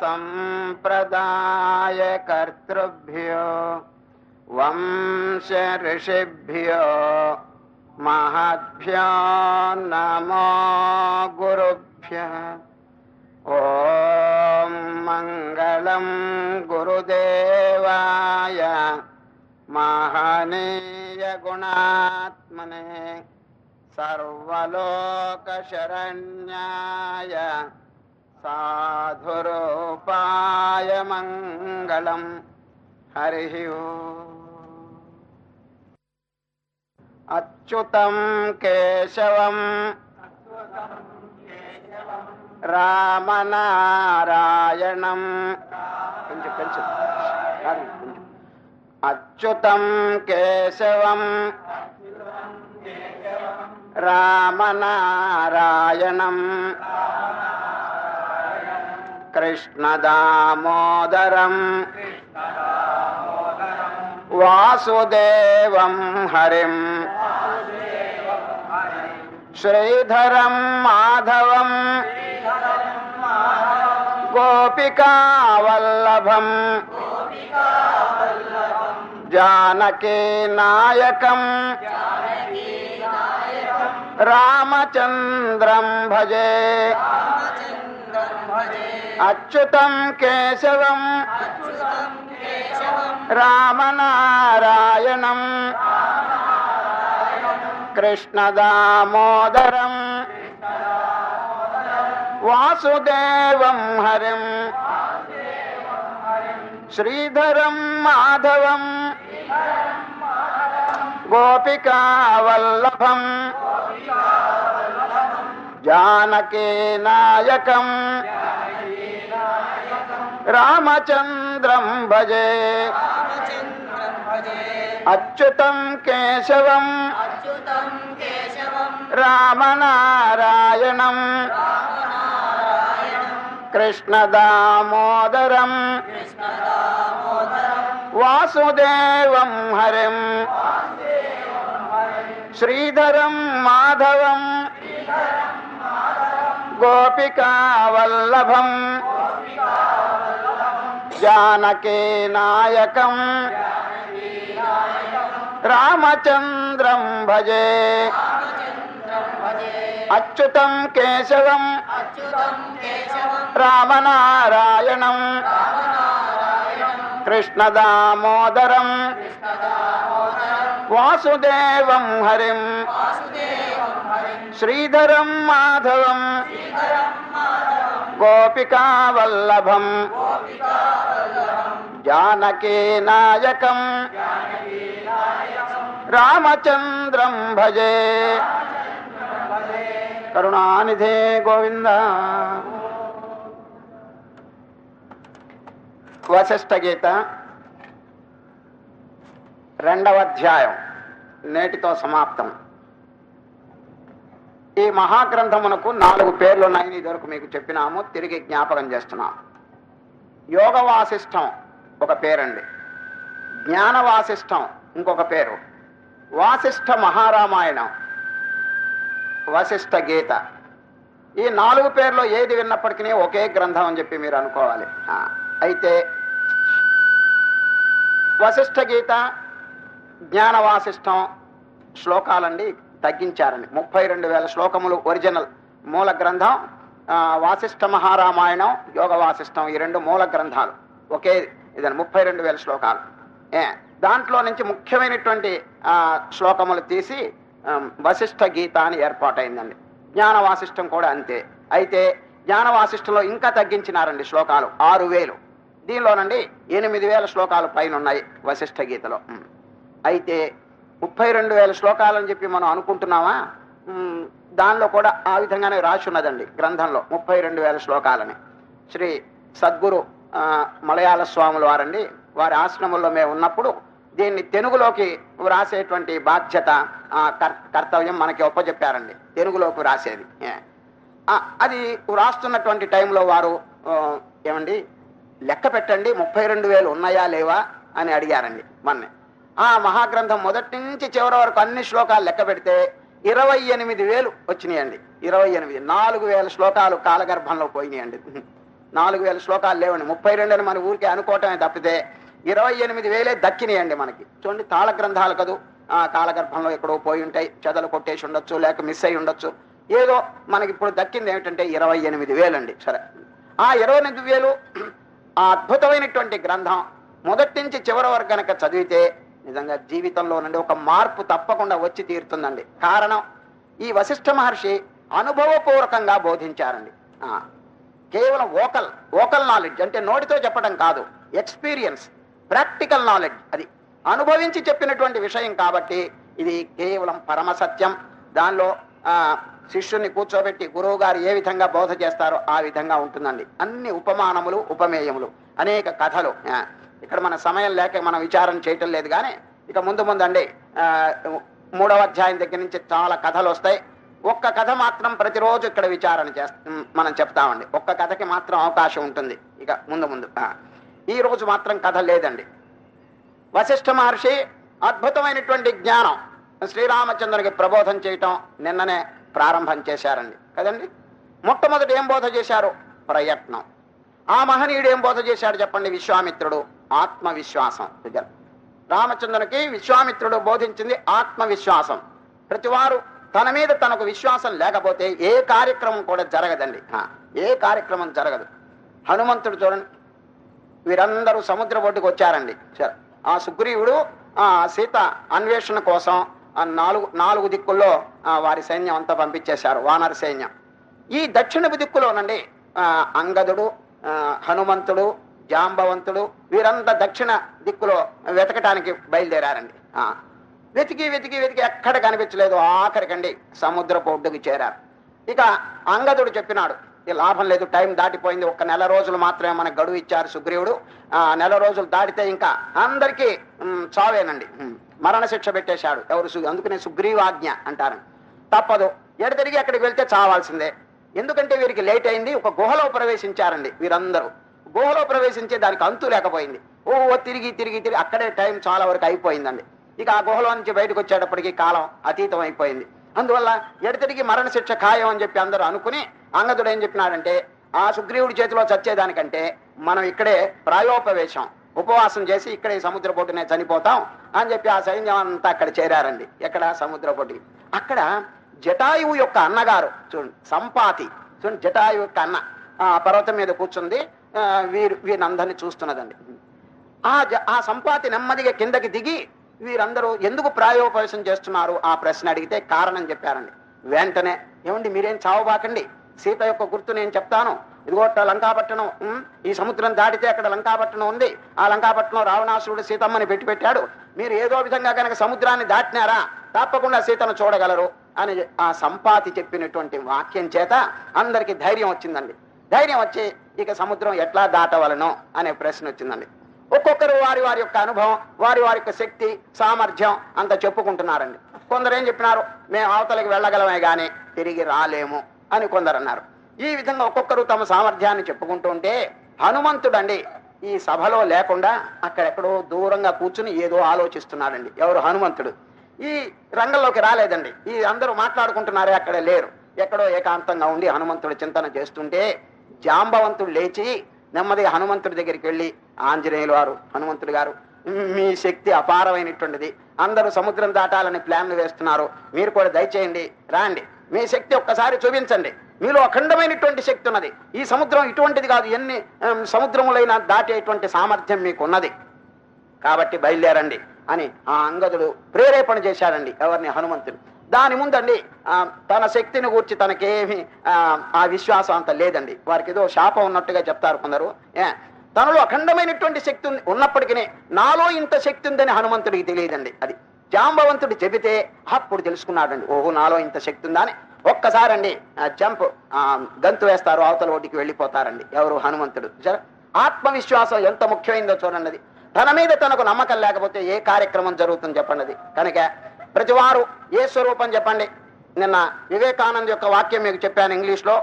सम्प्रदायकर्तृभ्यो वंश ऋषिभ्यो महद्भ्यो नमो गुरुभ्यः। ॐ मङ्गलं गुरुदेवाय महनीयगुणात्मने सर्वलोकशरण्याय साधुरोपायमङ्गलं हरिः अच्युतं केशवम् रामनारायणं अच्युतं केशवम् रामनारायणम् కొంచెం. అచ్యుతం కేశవం రామనారాయణం కృష్ణదామోదరం వాసుదేవం హరిం శ్రీధరం మాధవం గోపికావల్లభం జానకీ నాయకం రామచంద్రం భజే అచ్యుతం కేశవం రామనారాయణం కృష్ణదామోదరం వాసుదేవం హరిం శ్రీధరం మాధవం గోపికావల్లభం జానకీ నాయకం రామచంద్రం భజే అచ్యుతం కేశవం రామనారాయణం కృష్ణదామోదరం వాసుదేవం హరిం శ్రీధరం మాధవం గోపికావల్లభం. జానకే నాయకం రామచంద్రం భజే. అచ్యుతం కేశవం. రామనారాయణం. కృష్ణదామోదరం. వాసుదేవం హరిం. శ్రీధరం మాధవం గోపికావల్లభం జానకీ నాయకం రామచంద్రం భజే కరుణానిధే గోవింద వశిష్ఠ గీత రెండవ అధ్యాయం. నేటితో సమాప్తం. ఈ మహాగ్రంథమునకు నాలుగు పేర్లు ఉన్నాయని ఇదివరకు మీకు చెప్పినాము. తిరిగి జ్ఞాపకం చేస్తున్నాము యోగ వాసిష్టం ఒక పేరండి. జ్ఞాన వాసిష్టం ఇంకొక పేరు. వాసిష్ఠ మహారామాయణం. వశిష్ఠ గీత. ఈ నాలుగు పేర్లో ఏది విన్నప్పటికీ ఒకే గ్రంథం అని చెప్పి మీరు అనుకోవాలి. అయితే వశిష్ఠ గీత జ్ఞాన వాసిష్టం శ్లోకాలండి. తగ్గించారండి ముప్పై రెండు వేల శ్లోకములు ఒరిజినల్ మూల గ్రంథం వాసిష్ఠ మహారామాయణం యోగ వాసిష్టం ఈ రెండు మూల గ్రంథాలు. ఒకే ఇదని ముప్పై రెండు వేల శ్లోకాలు. దాంట్లో నుంచి ముఖ్యమైనటువంటి శ్లోకములు తీసి ఆ, వశిష్ఠ గీత అని ఏర్పాటైందండి. జ్ఞాన వాసిష్టం కూడా అంతే. అయితే జ్ఞాన వాసిష్టంలో ఇంకా తగ్గించినారండి శ్లోకాలు ఆరు వేలు. దీనిలోనండి ఎనిమిది వేల శ్లోకాలు పైన ఉన్నాయి వశిష్ఠ గీతలో. అయితే ముప్పై రెండు వేల శ్లోకాలని చెప్పి మనం అనుకుంటున్నామా? దానిలో కూడా ఆ విధంగానే రాసి ఉన్నదండి గ్రంథంలో ముప్పై రెండు వేల శ్లోకాలని. శ్రీ సద్గురు మలయాళ స్వాముల వారండి. వారి ఆశ్రమంలో మేము ఉన్నప్పుడు దీన్ని తెలుగులోకి వ్రాసేటువంటి బాధ్యత కర్- కర్తవ్యం మనకి ఒప్పజెప్పారండి. తెలుగులోకి వ్రాసేది. అది వ్రాస్తున్నటువంటి టైంలో వారు ఏమండి లెక్క పెట్టండి ముప్పై రెండు వేలు ఉన్నాయా లేవా అని అడిగారండి మొన్నే. ఆ మహాగ్రంథం మొదటి నుంచి చివరి వరకు అన్ని శ్లోకాలు లెక్క పెడితే ఇరవై ఎనిమిది వేలు వచ్చినాయండి. ఇరవై ఎనిమిది నాలుగు వేల శ్లోకాలు కాలగర్భంలో పోయినాయండి. నాలుగు వేల శ్లోకాలు లేవండి. ముప్పై రెండు అని మన ఊరికే అనుకోవటమే తప్పితే ఇరవై ఎనిమిది వేలే దక్కినాయండి మనకి. చూడండి తాళ గ్రంథాలు కదూ. ఆ కాలగర్భంలో ఎక్కడో పోయి ఉంటాయి. చెదలు కొట్టేసి ఉండొచ్చు లేక మిస్ అయి ఉండొచ్చు. ఏదో మనకి ఇప్పుడు దక్కింది ఏమిటంటే ఇరవై ఎనిమిది వేలండి. సరే. ఆ ఇరవై ఎనిమిది వేలు ఆ అద్భుతమైనటువంటి గ్రంథం మొదటి నుంచి చివరి వరకు కనుక చదివితే నిజంగా జీవితంలో నుండి ఒక మార్పు తప్పకుండా వచ్చి తీరుతుందండి. కారణం ఈ వశిష్ఠ మహర్షి అనుభవపూర్వకంగా బోధించారండి. కేవలం ఓకల్ ఓకల్ నాలెడ్జ్ అంటే నోటితో చెప్పడం కాదు ఎక్స్పీరియన్స్ ప్రాక్టికల్ నాలెడ్జ్. అది అనుభవించి చెప్పినటువంటి విషయం కాబట్టి ఇది కేవలం పరమ సత్యం. దానిలో శిష్యుని కూర్చోబెట్టి గురువు గారు ఏ విధంగా బోధ చేస్తారో ఆ విధంగా ఉంటుందండి. అన్ని ఉపమానములు ఉపమేయములు అనేక కథలు ఇక్కడ మన సమయం లేక మనం విచారం చేయటం లేదు కానీ ఇక ముందు ముందు అండి మూడవ అధ్యాయం దగ్గర నుంచి చాలా కథలు వస్తాయి. ఒక్క కథ మాత్రం ప్రతిరోజు ఇక్కడ విచారణ చేస్తా మనం చెప్తామండి. ఒక్క కథకి మాత్రం అవకాశం ఉంటుంది. ఇక ముందు ముందు ఈరోజు ఈ రోజు మాత్రం కథ లేదండి. వశిష్ఠ మహర్షి అద్భుతమైనటువంటి జ్ఞానం శ్రీరామచంద్రునికి ప్రబోధం చేయటం నిన్ననే ప్రారంభం చేశారండి. కదండి? మొట్టమొదటి ఏం బోధ చేశారు? ప్రయత్నం. ఆ మహనీయుడు ఏం బోధ చేశాడు చెప్పండి విశ్వామిత్రుడు? ఆత్మవిశ్వాసం. దగ్గర రామచంద్రునికి విశ్వామిత్రుడు బోధించింది ఆత్మవిశ్వాసం. ప్రతివారు తన మీద తనకు విశ్వాసం లేకపోతే ఏ కార్యక్రమం కూడా జరగదండి. ఏ కార్యక్రమం జరగదు. హనుమంతుడు చూడండి. వీరందరూ సముద్ర ఒడ్డుకు వచ్చారండి. సరే. ఆ సుగ్రీవుడు ఆ సీత అన్వేషణ కోసం ఆ నాలుగు నాలుగు దిక్కుల్లో వారి సైన్యం అంతా పంపించేశారు వానర సైన్యం. ఈ దక్షిణపు దిక్కులోనండి అంగదుడు హనుమంతుడు జాంబవంతుడు వీరంతా దక్షిణ దిక్కులో వెతకటానికి బయలుదేరారండి. వెతికి వెతికి వెతికి ఎక్కడ కనిపించలేదు. ఆఖరికండి సముద్రపు ఒడ్డుకి చేరారు. ఇక అంగదుడు చెప్పినాడు "ఈ లాభం లేదు టైం దాటిపోయింది. ఒక నెల రోజులు మాత్రమే మనకు గడువు ఇచ్చారు సుగ్రీవుడు. ఆ నెల రోజులు దాటితే ఇంకా అందరికీ చావేనండి. మరణ శిక్ష పెట్టేశాడు. ఎవరు అందుకనే సుగ్రీవాజ్ఞ అంటారు. తప్పదు. ఎడతెరిగి అక్కడికి వెళ్తే చావాల్సిందే. ఎందుకంటే వీరికి లేట్ అయింది. ఒక గుహలో ప్రవేశించారండి వీరందరూ. గుహలో ప్రవేశించే దానికి అంతు లేకపోయింది. ఓ తిరిగి తిరిగి తిరిగి. అక్కడే టైం చాలా వరకు అయిపోయిందండి. ఇక ఆ గుహలో నుంచి బయటకు వచ్చేటప్పటికి కాలం అతీతం అయిపోయింది. అందువల్ల ఎడతెరిగి మరణ శిక్ష ఖాయం అని చెప్పి అందరూ అనుకుని అంగదుడు ఏం చెప్పినాడంటే ఆ సుగ్రీవుడి చేతిలో చచ్చేదానికంటే మనం ఇక్కడే ప్రాయోపవేశం ఉపవాసం చేసి ఇక్కడే సముద్ర పొట్టునే చనిపోతాం అని చెప్పి ఆ సైన్యం అంతా అక్కడ చేరారండి. ఎక్కడ? సముద్ర పొట్టి అక్కడ జటాయువు యొక్క అన్నగారు చూడండి సంపాతి. చూడండి జటాయువు యొక్క అన్న. ఆ పర్వతం మీద కూర్చుంది. వీరు వీరినందరినీ చూస్తున్నదండి. ఆ ఆ సంపాతి నెమ్మదిగా కిందకి దిగి వీరందరూ ఎందుకు ప్రాయోపవేశం చేస్తున్నారు? ఆ ప్రశ్న అడిగితే కారణం చెప్పారండి. వెంటనే ఏమండి మీరేం చావబాకండి సీత యొక్క గుర్తు నేను చెప్తాను. ఇదిగోట లంకాపట్టణం ఈ సముద్రం దాటితే అక్కడ లంకాపట్టణం ఉంది. ఆ లంకాపట్టణం రావణాసురుడు సీతమ్మని పెట్టి పెట్టాడు. మీరు ఏదో విధంగా కనుక సముద్రాన్ని దాటినారా? తప్పకుండా సీతను చూడగలరు. అని ఆ సంపాతి చెప్పినటువంటి వాక్యం చేత అందరికి ధైర్యం వచ్చిందండి. ధైర్యం వచ్చి ఇక సముద్రం ఎట్లా దాటవలను అనే ప్రశ్న వచ్చిందండి. ఒక్కొక్కరు వారి వారి యొక్క అనుభవం వారి వారి యొక్క శక్తి సామర్థ్యం అంత చెప్పుకుంటున్నారండి. కొందరు ఏం చెప్పినారు? మేము అవతలకి వెళ్ళగలమే కానీ తిరిగి రాలేము అని కొందరు అన్నారు. ఈ విధంగా ఒక్కొక్కరు తమ సామర్థ్యాన్ని చెప్పుకుంటూ ఉంటే హనుమంతుడండి ఈ సభలో లేకుండా అక్కడెక్కడో దూరంగా కూర్చుని ఏదో ఆలోచిస్తున్నాడండి. ఎవరు? హనుమంతుడు. ఈ రంగంలోకి రాలేదండి. ఈ అందరూ మాట్లాడుకుంటున్నారే అక్కడ లేరు. ఎక్కడో ఏకాంతంగా ఉండి హనుమంతుడు చింతన చేస్తుంటే జాంబవంతుడు లేచి నెమ్మదిగా హనుమంతుడి దగ్గరికి వెళ్ళి ఆంజనేయులు వారు హనుమంతుడు గారు మీ శక్తి అపారమైనటువంటిది. అందరూ సముద్రం దాటాలని ప్లాన్లు వేస్తున్నారు. మీరు కూడా దయచేయండి రాండి. మీ శక్తి ఒక్కసారి చూపించండి. మీలో అఖండమైనటువంటి శక్తి ఉన్నది. ఈ సముద్రం ఇటువంటిది కాదు. ఎన్ని సముద్రములైన సముద్రములైనా దాటేటువంటి సామర్థ్యం మీకు ఉన్నది కాబట్టి బయలుదేరండి అని ఆ అంగదుడు ప్రేరేపణ చేశాడండి ఎవరిని? హనుమంతుడు దాని ముందండి తన శక్తిని గూర్చి తనకేమి ఆ, విశ్వాసం అంత లేదండి. వారికి ఏదో శాపం ఉన్నట్టుగా చెప్తారు కొందరు. ఏ, తనలో అఖండమైనటువంటి శక్తి ఉంది- ఉన్నప్పటికీ నాలో ఇంత శక్తి ఉందని హనుమంతుడికి తెలియదండి. అది జాంబవంతుడు చెబితే అప్పుడు తెలుసుకున్నాడండి. ఓహో నాలో ఇంత శక్తి ఉందా అని. ఒక్కసారండి జంప్ గంతు వేస్తారు అవతల ఒడ్డుకి వెళ్ళిపోతారండి. ఎవరు? హనుమంతుడు. జర- ఆత్మవిశ్వాసం ఎంత ముఖ్యమైందో చూడండి తన మీద తనకు నమ్మకం లేకపోతే ఏ కార్యక్రమం జరుగుతుంది చెప్పండి కనుక ప్రతివారు ఏ స్వరూపం చెప్పండి? నిన్న వివేకానంద్ యొక్క వాక్యం మీకు చెప్పాను ఇంగ్లీష్లో.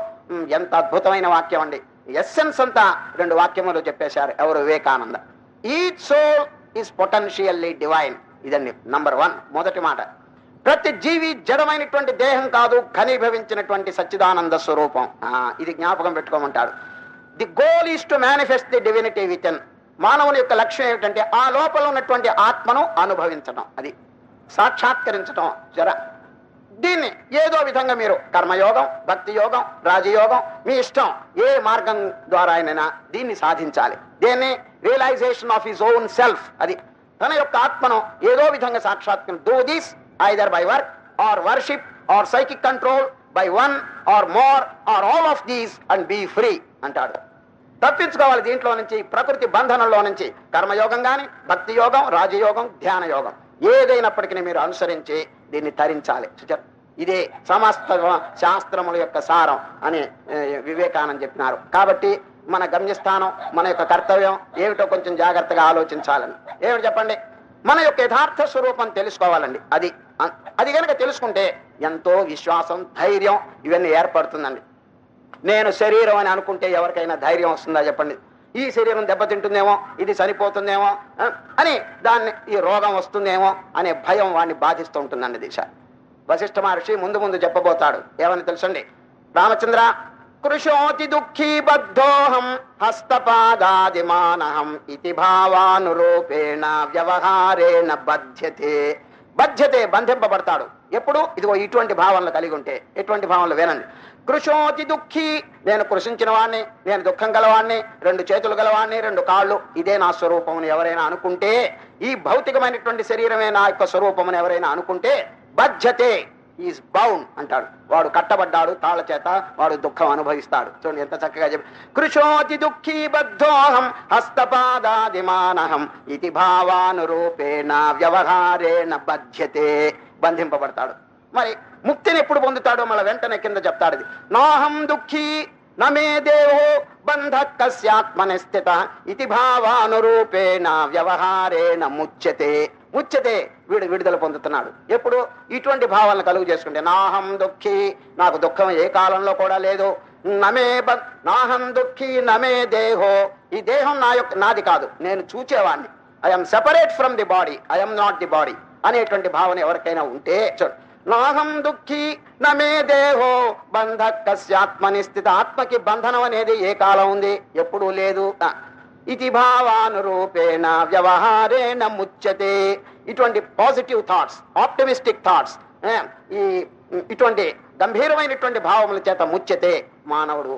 ఎంత అద్భుతమైన వాక్యం అండి. ఎస్సెన్స్ అంతా రెండు వాక్యములు చెప్పేశారు. ఎవరు? Vivekananda. Each soul is potentially divine ఇదండి నంబర్ వన్ మొదటి మాట. ప్రతి జీవి జడమైనటువంటి దేహం కాదు ఘనీభవించినటువంటి సచ్చిదానంద స్వరూపం. ఇది జ్ఞాపకం పెట్టుకోమంటాడు the goal is to manifest the divinity with మానవుని యొక్క లక్ష్యం ఏమిటంటే ఆ లోపల ఉన్నటువంటి ఆత్మను అనుభవించడం అది సాక్షాత్కరించటం జర. దీన్ని ఏదో విధంగా మీరు కర్మయోగం భక్తి యోగం రాజయోగం మీ ఇష్టం ఏ మార్గం ద్వారా అయినైనా దీన్ని సాధించాలి. దీన్ని realisation of his own self అది. తన యొక్క ఆత్మను ఏదో విధంగా సాక్షాత్కరి do this either by work or worship or psychic control by one or more or all of these and be free అంటాడు. తప్పించుకోవాలి దీంట్లో నుంచి ప్రకృతి బంధనంలో నుంచి కర్మయోగం గాని భక్తి యోగం రాజయోగం ధ్యాన యోగం ఏదైనప్పటికీ మీరు అనుసరించి దీన్ని తరించాలి. ఇదే సమస్త శాస్త్రముల యొక్క సారం అని వివేకానంద చెప్పినారు. కాబట్టి మన గమ్యస్థానం మన యొక్క కర్తవ్యం ఏమిటో కొంచెం జాగ్రత్తగా ఆలోచించాలని. ఏమిటి చెప్పండి? మన యొక్క యథార్థ స్వరూపం తెలుసుకోవాలండి. అది అది కనుక తెలుసుకుంటే ఎంతో విశ్వాసం ధైర్యం ఇవన్నీ ఏర్పడుతుందండి. నేను శరీరం అని అనుకుంటే ఎవరికైనా ధైర్యం వస్తుందా చెప్పండి? ఈ శరీరం దెబ్బతింటుందేమో ఇది చనిపోతుందేమో అని దాన్ని ఈ రోగం వస్తుందేమో అనే భయం వాడిని బాధిస్తూ ఉంటుందండి దిశ. వశిష్ఠ మహర్షి ముందు ముందు చెప్పబోతాడు. ఏమని తెలుసండి? రామచంద్ర కృషోతి దుఃఖీ బద్ధోహం హస్తపాదాదిమానహం ఇతి భావానురూపేణ వ్యవహారేణ బధ్యతే. బధ్యతే బంధింపబడతాడు. ఎప్పుడు? ఇదిగో ఇటువంటి భావనలు కలిగి ఉంటే. ఎటువంటి భావనలు వేనండి కృషోతి దుఃఖీ. నేను కృషించిన వాణ్ణి నేను దుఃఖం గలవాణ్ణి రెండు చేతులు గలవాణ్ణి రెండు కాళ్ళు. ఇదే నా స్వరూపం ఎవరైనా అనుకుంటే ఈ భౌతికమైనటువంటి శరీరమే నా యొక్క స్వరూపం ఎవరైనా అనుకుంటే బధ్యతే ఈజ్ బౌండ్ అంటాడు. వాడు కట్టబడ్డాడు తాళ చేత వాడు దుఃఖం అనుభవిస్తాడు. చూడండి ఎంత చక్కగా చెప్పి కృషోతి దుఃఖీ బద్ధోహం హస్తపాదాదిమానహం ఇది భావానురూపేణ వ్యవహారేణ బధ్యతే బంధింపబడతాడు. మరి ముక్తిని ఎప్పుడు పొందుతాడో మళ్ళీ వెంటనే కింద చెప్తాడు ఇది. నాహం దుఃఖీ నమే దేవో బంధ కస్యాత్మనిస్థిత ఇది భావానురూపేణ వ్యవహారేణ ముచ్యతే. ముచ్యతే వీడు విడుదల పొందుతున్నాడు. ఎప్పుడు? ఇటువంటి భావాలను కలుగు చేసుకుంటే. నాహం దుఃఖి నాకు దుఃఖం ఏ కాలంలో కూడా లేదు. నమే బ- నాహం దుఃఖి నమే దేహో. ఈ దేహం నా యొక్క నాది కాదు. నేను చూచేవాడిని I'm separate from the body. I'm not the body అనేటువంటి భావన ఎవరికైనా ఉంటే చూడు నాహం దుఃఖి నమే దేహో బంధ కస్యాత్మని స్థిత ఆత్మకి బంధనం అనేది ఏ కాలం ఉంది? ఎప్పుడూ లేదు. ఇది భావానురూపేణ వ్యవహారేణ ముచ్యతే. ఇటువంటి పాజిటివ్ థాట్స్ ఆప్టమిస్టిక్ థాట్స్ ఈ ఇటువంటి గంభీరమైనటువంటి భావముల చేత ముచ్యతే మానవుడు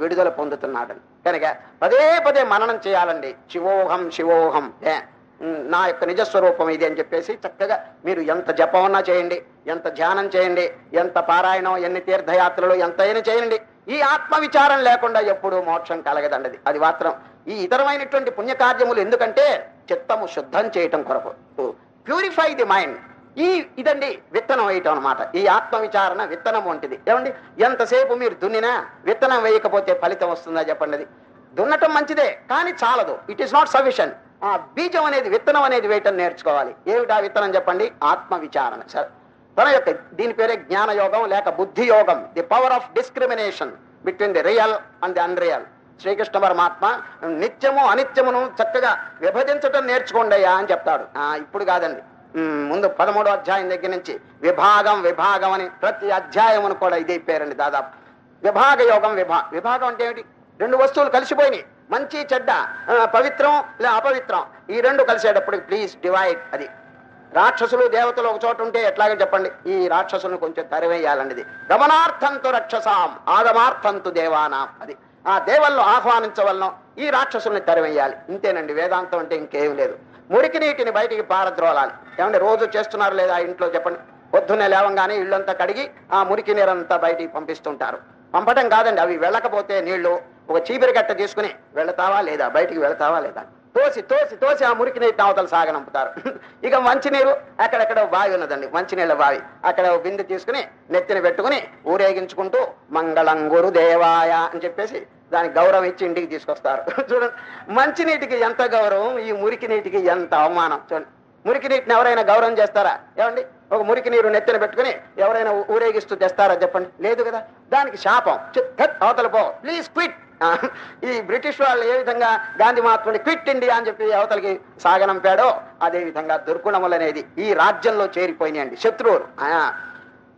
విడుదల పొందుతున్నాడు. కనుక పదే పదే మననం చేయాలండి. శివోహం శివోహం ఏ, నా యొక్క నిజస్వరూపం ఇది అని చెప్పేసి చక్కగా మీరు ఎంత జపమన్నా చేయండి ఎంత ధ్యానం చేయండి ఎంత పారాయణం ఎన్ని తీర్థయాత్రలు ఎంత అయినా చేయండి. ఈ ఆత్మవిచారం లేకుండా ఎప్పుడు మోక్షం కలగదండది. అది మాత్రం ఈ ఇతరమైనటువంటి పుణ్యకార్యములు ఎందుకంటే చిత్తము శుద్ధం చేయటం కొరకు. Purify the mind. ఈ ఇదండి విత్తనం వేయటం అనమాట ఈ ఆత్మవిచారణ విత్తనం వంటిది. ఏమండి? ఎంతసేపు మీరు దున్నినా విత్తనం వేయకపోతే ఫలితం వస్తుందా చెప్పండి అది? దున్నటం మంచిదే కానీ చాలదు. ఇట్ ఈస్ నాట్ సఫిషియంట్ ఆ బీజం అనేది విత్తనం అనేది వేయటం నేర్చుకోవాలి. ఏమిటా విత్తనం చెప్పండి? ఆత్మ విచారణ సరే. తన యొక్క దీని పేరే జ్ఞానయోగం లేక బుద్ధి యోగం the power of discrimination between the real and the unreal. Srikrishna పరమాత్మ నిత్యము అనిత్యమును చక్కగా విభజించటం నేర్చుకోండి అయ్యా అని చెప్తాడు. ఆ, ఇప్పుడు కాదండి. ముందు పదమూడో అధ్యాయం దగ్గర నుంచి విభాగం విభాగం అని ప్రతి అధ్యాయమును కూడా ఇదే పేరండి దాదాపు. విభాగ యోగం విభా విభాగం అంటే ఏమిటి? రెండు వస్తువులు కలిసిపోయినాయి. మంచి చెడ్డ ఆ, పవిత్రం లే అపవిత్రం. ఈ రెండు కలిసేటప్పుడు ప్లీజ్ డివైడ్ అది. రాక్షసులు దేవతలు ఒక చోట ఉంటే ఎట్లాగే చెప్పండి? ఈ రాక్షసులను కొంచెం తరివేయాలండి గమనార్థంతో గమనార్థంతు రక్షసాం ఆగమార్థంతు దేవానాం అది. ఆ దేవల్లో ఆహ్వానించవలను ఈ రాక్షసుల్ని తరివేయాలి. ఇంతేనండి వేదాంతం అంటే ఇంకేం లేదు. మురికి నీటిని బయటికి పారద్రోలాలి. ఏమంటే రోజు చేస్తున్నారు లేదా ఇంట్లో చెప్పండి? పొద్దున్నే లేవంగానే ఇళ్ళంతా కడిగి ఆ మురికి నీరంతా బయటికి పంపిస్తుంటారు. పంపటం కాదండి అవి వెళ్ళకపోతే నీళ్ళు ఒక చీపిరి గట్ట తీసుకుని వెళతావా లేదా? బయటికి వెళతావా లేదా? తోసి తోసి తోసి ఆ మురికి నీటిని అవతల సాగనంపుతారు ఇక మంచినీరు అక్కడెక్కడ బావి ఉన్నదండి. మంచినీళ్ళ బావి. అక్కడ ఓ బిందె తీసుకుని నెత్తిన పెట్టుకుని ఊరేగించుకుంటూ మంగళం గురు దేవాయ అని చెప్పేసి దానికి గౌరవం ఇచ్చి ఇంటికి తీసుకొస్తారు. చూడండి మంచినీటికి ఎంత గౌరవం ఈ మురికి నీటికి ఎంత అవమానం. చూడండి మురికి నీటిని ఎవరైనా గౌరవం చేస్తారా? ఏమండి? ఒక మురికి నీరు నెత్తిన పెట్టుకుని ఎవరైనా ఊరేగిస్తూ తెస్తారా చెప్పండి? లేదు కదా? దానికి శాపం. అవతల పో. Please quit. ఈ బ్రిటిష్ వాళ్ళు ఏ విధంగా గాంధీ మహాత్ముని క్విట్ ఇండియా అని చెప్పి అవతలకి సాగనంపాడో అదే విధంగా దుర్గుణములు అనేది ఈ రాజ్యంలో చేరిపోయినాయండి. శత్రువులు. ఆ,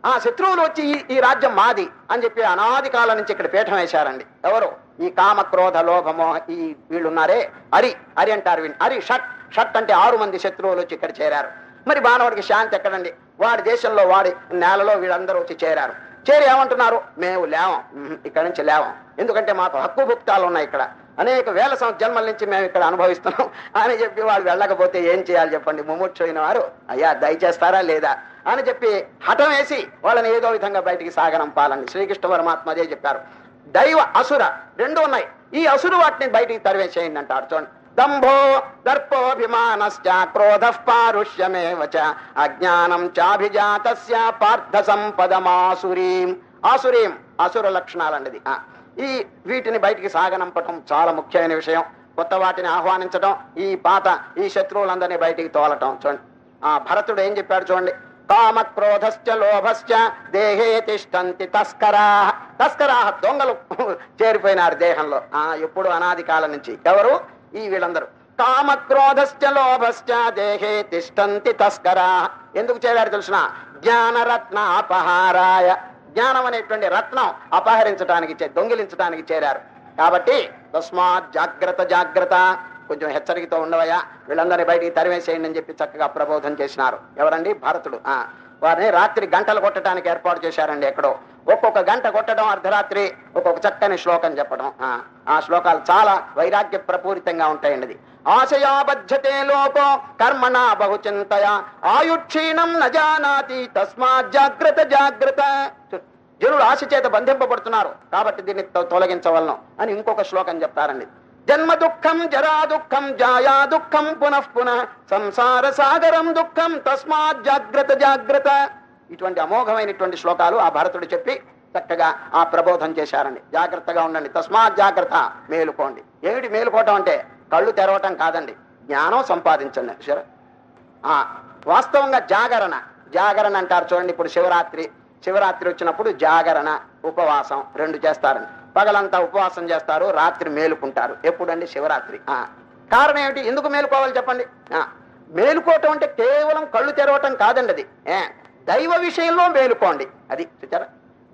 ఆ శత్రువులు వచ్చి ఈ ఈ రాజ్యం మాది అని చెప్పి అనాది కాలం నుంచి ఇక్కడ పీఠం వేశారండి. ఎవరు? ఈ కామ క్రోధ లోభమో ఈ వీళ్ళున్నారే? అరి అరి అంటారు వీళ్ళు. అరి షట్ షట్ అంటే ఆరు మంది శత్రువులు వచ్చి ఇక్కడ చేరారు. మరి మానవుడికి శాంతి ఎక్కడండి? వాడి దేశంలో వాడి నేలలో వీళ్ళందరూ వచ్చి చేరారు. చేరి ఏమంటున్నారు? మేము లేవం. ఇక్కడ నుంచి లేవం. ఎందుకంటే మాకు హక్కు భుక్తాలు ఉన్నాయి ఇక్కడ. అనేక వేల సంవత్సర జన్మల నుంచి మేము ఇక్కడ అనుభవిస్తున్నాం. అని చెప్పి వాళ్ళు వెళ్ళకపోతే ఏం చేయాలి చెప్పండి? ముముక్షైన వారు అయ్యా దయచేస్తారా లేదా? అని చెప్పి హఠం వేసి వాళ్ళని ఏదో విధంగా బయటికి సాగనంపాలని శ్రీకృష్ణ పరమాత్మ అదే చెప్పారు. దైవ అసుర రెండు ఉన్నాయి. ఈ అసురు వాటిని బయటికి తరివేసేయండి అంటారు. చూడండి. దంభో దర్పోభిమానశ్చ క్రోధ పారుష్యమేవ అజ్ఞానం చాభిజాతస్య పార్థ సంపదమాసురీం ఆసురీం అసుర లక్షణాలండి ఆ, ఈ వీటిని బయటికి సాగనంపటం చాలా ముఖ్యమైన విషయం. కొత్త వాటిని ఆహ్వానించడం ఈ పాత ఈ శత్రువులందరినీ బయటికి తోలటం చూడండి. ఆ భరతుడు ఏం చెప్పాడు చూడండి? కామ క్రోధశ్చ లోభశ్చ దేహే తిష్టంతి తస్కరా. తస్కరా దొంగలు చేరిపోయినారు దేహంలో. ఆ ఎప్పుడు అనాది కాలం నుంచి. ఎవరు? ఈ వీళ్ళందరూ. కామక్రోధశ్చ లోభశ్చ దేహే తిష్టంతి తస్కరా. ఎందుకు చేరారు తెలిసిన? జ్ఞానరత్న అపహారాయ జ్ఞానం అనేటువంటి రత్నం అపహరించడానికి చే- దొంగిలించడానికి చేరారు. కాబట్టి తస్మాత్ జాగ్రత్త జాగ్రత్త. కొంచెం హెచ్చరికతో ఉండవయ్యా. వీళ్ళందరినీ బయటికి తరివేసేయండి అని చెప్పి చక్కగా ప్రబోధం చేసినారు. ఎవరండి? భరతుడు. ఆ. వారిని రాత్రి గంటలు కొట్టడానికి ఏర్పాటు చేశారండి ఎక్కడో. ఒక్కొక్క గంట కొట్టడం అర్ధరాత్రి ఒక్కొక్క చక్కని శ్లోకం చెప్పడం. ఆ, శ్లోకాలు చాలా వైరాగ్య ప్రపూరితంగా ఉంటాయండి. ఆశయాబద్ధతే లోపో కర్మణ బహుచింతయ. ఆయుక్షీణం నజానాతి తస్మా జాగ్రత్త జాగ్రత్త. జనులు ఆశ చేత బంధింపబడుతున్నారు. కాబట్టి దీన్ని తొలగించవలను అని ఇంకొక శ్లోకం చెప్తారండి. జన్మ దుఃఖం జరా దుఃఖం జాయా దుఃఖం పునః పునః సంసార సాగరం దుఃఖం తస్మాత్ జాగ్రత్త జాగ్రత్త. ఇటువంటి అమోఘమైనటువంటి శ్లోకాలు ఆ భరతుడు చెప్పి చక్కగా ఆ ప్రబోధం చేశారండి. జాగ్రత్తగా ఉండండి. తస్మాత్ జాగ్రత్త. మేలుకోండి. ఏమిటి మేలుకోవటం అంటే కళ్ళు తెరవటం కాదండి. జ్ఞానం సంపాదించండి. సరే ఆ వాస్తవంగా జాగరణ. జాగరణ అంటారు చూడండి ఇప్పుడు శివరాత్రి. శివరాత్రి వచ్చినప్పుడు జాగరణ ఉపవాసం రెండు చేస్తారండి. పగలంతా ఉపవాసం చేస్తారు రాత్రి మేలుకుంటారు. ఎప్పుడండి? శివరాత్రి. ఆ. కారణం ఏమిటి? ఎందుకు మేలుకోవాలి చెప్పండి? ఆ. మేలుకోవటం అంటే కేవలం కళ్ళు తెరవటం కాదండి అది. ఏ. దైవ విషయంలో మేలుకోండి. అది చూచారా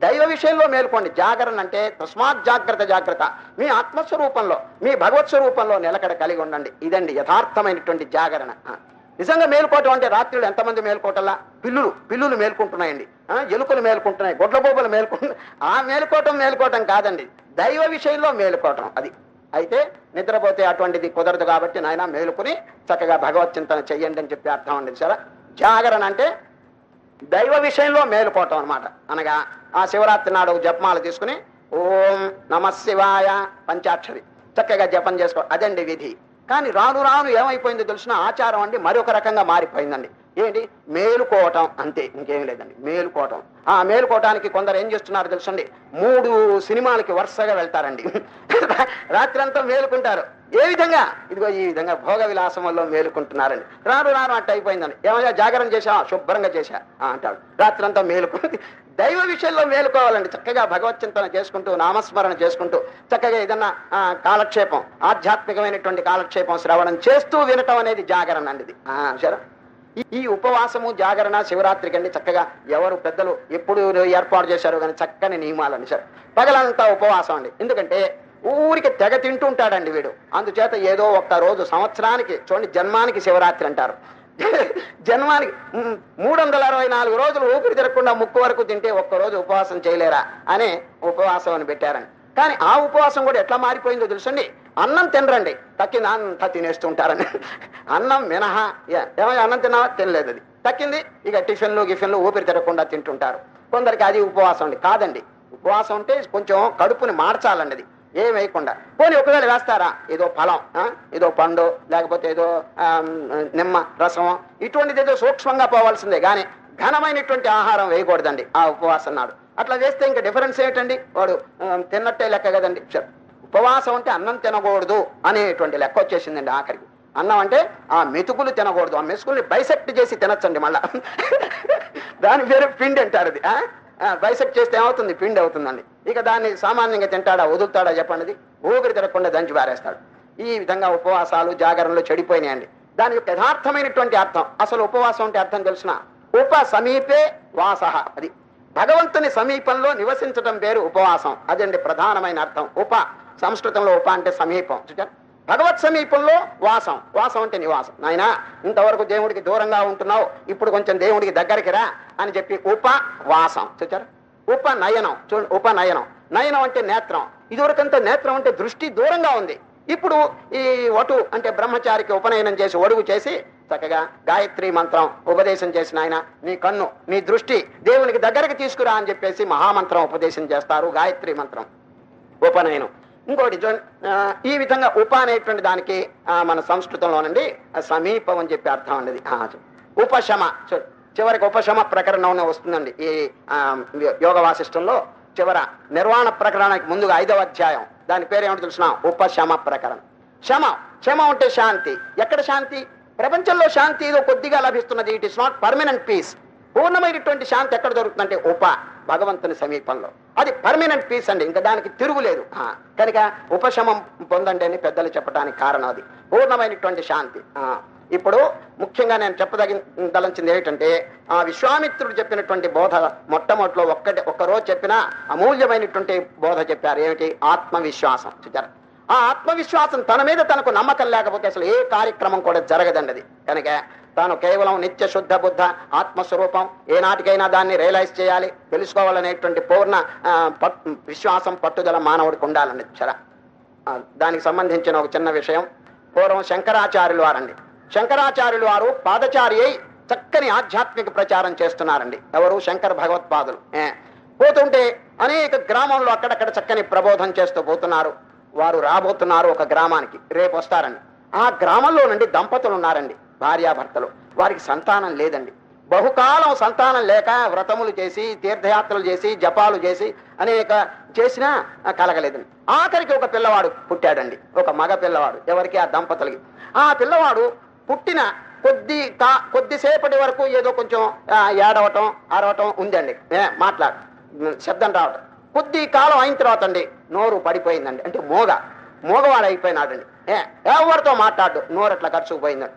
దైవ విషయంలో మేలుకోండి. జాగరణ అంటే తస్మాత్ జాగ్రత్త జాగ్రత్త. మీ ఆత్మస్వరూపంలో మీ భగవత్ స్వరూపంలో నిలకడ కలిగి ఉండండి. ఇదండి యథార్థమైనటువంటి జాగరణ. ఆ. నిజంగా మేలుకోవటం అంటే రాత్రిలో ఎంతమంది మేలుకోవటంలా పిల్లులు పిల్లులు మేలుకుంటున్నాయండి. ఎలుకలు మేలుకుంటున్నాయి గొడ్ల బొబ్బలు ఆ మేలుకోవటం మేలుకోవటం కాదండి. దైవ విషయంలో మేలుకోవటం అది. అయితే నిద్రపోతే అటువంటిది కుదరదు కాబట్టి నాయన మేలుకుని చక్కగా భగవత్ చింతన చెయ్యండి అని చెప్పి అర్థం అండి సరే. జాగరణ అంటే దైవ విషయంలో మేలుకోవటం అనమాట అనగా ఆ శివరాత్రి నాడు జపమాల తీసుకుని ఓం నమ శివాయ పంచాక్షరి. చక్కగా జపం చేసుకో అదండి విధి. కానీ రాను రాను ఏమైపోయిందో తెలిసిన ఆచారం అండి మరొక రకంగా మారిపోయిందండి. ఏంటి? మేలుకోవటం అంతే ఇంకేం లేదండి. మేలుకోవటం. ఆ మేలుకోవటానికి కొందరు ఏం చేస్తున్నారు తెలుసండి? మూడు సినిమాలకి వరుసగా వెళ్తారండి. రాత్రంతా మేలుకుంటారు. ఏ విధంగా? ఇదిగో ఈ విధంగా భోగ విలాసం వల్ల మేలుకుంటున్నారండి. రాను రాను అట్ట అయిపోయిందండి ఏమయ్యా జాగరణ చేశా శుభ్రంగా చేశా? అంటాడు. రాత్రంతా మేలుకుంది దైవ విషయంలో మేలుకోవాలండి. చక్కగా భగవత్ చింతన చేసుకుంటూ నామస్మరణ చేసుకుంటూ చక్కగా ఏదన్నా కాలక్షేపం ఆధ్యాత్మికమైనటువంటి కాలక్షేపం శ్రవణం చేస్తూ వినటం అనేది జాగరణ అండి ఇది. సరే? ఈ- ఉపవాసము జాగరణ శివరాత్రికి అండి చక్కగా ఎవరు పెద్దలు ఎప్పుడు ఏర్పాటు చేశారు కానీ చక్కని నియమాలండి సార్. పగలంతా ఉపవాసం అండి. ఎందుకంటే ఊరికి తెగ తింటూ ఉంటాడండి వీడు. అందుచేత ఏదో ఒక్క రోజు సంవత్సరానికి చూడండి జన్మానికి శివరాత్రి అంటారు. జన్మానికి మూడు వందల అరవై నాలుగు రోజులు ఊపిరి తిరగకుండా ముక్కు వరకు తింటే ఒక్క రోజు ఉపవాసం చేయలేరా అని ఉపవాసం అని పెట్టారని. కానీ ఆ ఉపవాసం కూడా ఎట్లా మారిపోయిందో తెలుసండి? అన్నం తినరండి. తక్కింది అంతా తినేస్తుంటారని. అన్నం మినహా ఏమైనా అన్నం తిన్నావా? తినలేదు అది. తక్కింది ఇక టిఫిన్లు గిఫిన్లు ఊపిరి తిరగకుండా తింటుంటారు. కొందరికి అది ఉపవాసం అండి. కాదండి. ఉపవాసం అంటే కొంచెం కడుపుని మార్చాలండి అది. ఏం వేయకుండా పోనీ ఒకవేళ వేస్తారా? ఏదో ఫలం ఏదో పండు లేకపోతే ఏదో నిమ్మ రసం ఇటువంటిది ఏదో సూక్ష్మంగా పోవాల్సిందే. కానీ ఘనమైనటువంటి ఆహారం వేయకూడదండి. ఆ ఉపవాసం నాడు. అట్లా వేస్తే ఇంకా డిఫరెన్స్ ఏమిటండి? వాడు తిన్నట్టే లెక్క కదండి. ఉపవాసం అంటే అన్నం తినకూడదు అనేటువంటి లెక్క వచ్చేసిందండి ఆఖరికి. అన్నం అంటే ఆ మెతుకులు తినకూడదు. ఆ మెతుకుల్ని బైసెక్ట్ చేసి తినచ్చండి మళ్ళా. దాని పేరు పిండి అంటారు అది బైసెక్ట్ చేస్తే ఏమవుతుంది? పిండి అవుతుందండి. ఇక దాన్ని సామాన్యంగా తింటాడా వదులుతాడా చెప్పండి అది? ఊపిరి తిరగకుండా దంచి పారేస్తాడు. ఈ విధంగా ఉపవాసాలు జాగరణలు చెడిపోయినాయండి. దాని యొక్క యథార్థమైనటువంటి అర్థం అసలు ఉపవాసం అంటే అర్థం తెలిసిన ఉప సమీపే వాస అది. భగవంతుని సమీపంలో నివసించడం పేరు ఉపవాసం. అదండి ప్రధానమైన అర్థం. ఉప సంస్కృతంలో ఉప అంటే సమీపం. చూచారు భగవత్ సమీపంలో వాసం. వాసం అంటే నివాసం. నాయనా ఇంతవరకు దేవుడికి దూరంగా ఉంటున్నావు. ఇప్పుడు కొంచెం దేవుడికి దగ్గరికి రా అని చెప్పి ఉప వాసం. చూచారా? ఉప నయనం. చూడండి ఉప నయనం. నయనం అంటే నేత్రం. ఇదివరకంతా నేత్రం అంటే దృష్టి దూరంగా ఉంది. ఇప్పుడు ఈ వటు అంటే బ్రహ్మచారికి ఉపనయనం చేసి ఒడుగు చేసి చక్కగా గాయత్రి మంత్రం ఉపదేశం చేసిన ఆయన నీ కన్ను నీ దృష్టి దేవునికి దగ్గరికి తీసుకురా అని చెప్పేసి మహామంత్రం ఉపదేశం చేస్తారు. గాయత్రి మంత్రం. ఉపనయనం. ఇంకోటి ఈ విధంగా ఉప అనేటువంటి దానికి మన సంస్కృతంలోనండి సమీపం అని చెప్పి అర్థం అండి ఉపశమ చివరికి ఉపశమ ప్రకరణం వస్తుందండి. ఈ యోగ వాసిష్టంలో చివర నిర్వాణ ప్రకరణానికి ముందుగా ఐదవ అధ్యాయం. దాని పేరు ఏమిటి తెలిసిన ఉపశమ ప్రకరణం. శమ క్షమ ఉంటే శాంతి. ఎక్కడ శాంతి? ప్రపంచంలో శాంతి ఏదో కొద్దిగా లభిస్తున్నది. It is not permanent peace పూర్ణమైనటువంటి శాంతి ఎక్కడ దొరుకుతుందంటే ఉప భగవంతుని సమీపంలో. అది పర్మనెంట్ పీస్ అండి ఇంకా దానికి తిరుగులేదు కనుక ఉపశమం పొందండి అని పెద్దలు చెప్పడానికి కారణం అది. పూర్ణమైనటువంటి శాంతి. ఆ, ఇప్పుడు ముఖ్యంగా నేను చెప్పదగిందలించింది ఏమిటంటే ఆ విశ్వామిత్రుడు చెప్పినటువంటి బోధ మొట్టమొదటిలో ఒక్కటి ఒక్క రోజు చెప్పిన అమూల్యమైనటువంటి బోధ చెప్పారు. ఏమిటి? ఆత్మవిశ్వాసం. చూచారు ఆ ఆత్మవిశ్వాసం తన మీద తనకు నమ్మకం లేకపోతే అసలు ఏ కార్యక్రమం కూడా జరగదండి అది. కనుక తాను కేవలం నిత్య శుద్ధ బుద్ధ ఆత్మస్వరూపం ఏనాటికైనా దాన్ని రియలైజ్ చేయాలి తెలుసుకోవాలనేటువంటి పూర్ణ పట్- విశ్వాసం పట్టుదల మానవుడికి ఉండాలండి చర. దానికి సంబంధించిన ఒక చిన్న విషయం. పూర్వం శంకరాచార్యులు వారండి. శంకరాచార్యులు వారు పాదచారి అయి చక్కని ఆధ్యాత్మిక ప్రచారం చేస్తున్నారండి. ఎవరు? శంకర భగవత్పాదులు. పోతుంటే అనేక గ్రామంలో అక్కడక్కడ చక్కని ప్రబోధం చేస్తూ పోతున్నారు. వారు రాబోతున్నారు ఒక గ్రామానికి రేపు వస్తారండి ఆ గ్రామంలో నుండి దంపతులు ఉన్నారండి. భార్యాభర్తలు. వారికి సంతానం లేదండి. బహుకాలం సంతానం లేక వ్రతములు చేసి తీర్థయాత్రలు చేసి జపాలు చేసి అనేక చేసినా కలగలేదండి. ఆఖరికి ఒక పిల్లవాడు పుట్టాడండి. ఒక మగ పిల్లవాడు. ఎవరికి ఆ దంపతులకి. ఆ పిల్లవాడు పుట్టిన కొద్ది కా కొద్దిసేపటి వరకు ఏదో కొంచెం ఏడవటం అరవటం ఉందండి. మాట్లాడు. శబ్దం రావటం. కొద్ది కాలం అయిన తర్వాత అండి నోరు పడిపోయిందండి. అంటే మోగ. మోగవాడు అయిపోయినాడండి ఏ ఎవరితో మాట్లాడు? నోరు అట్లా ఖర్చుకుపోయిందండి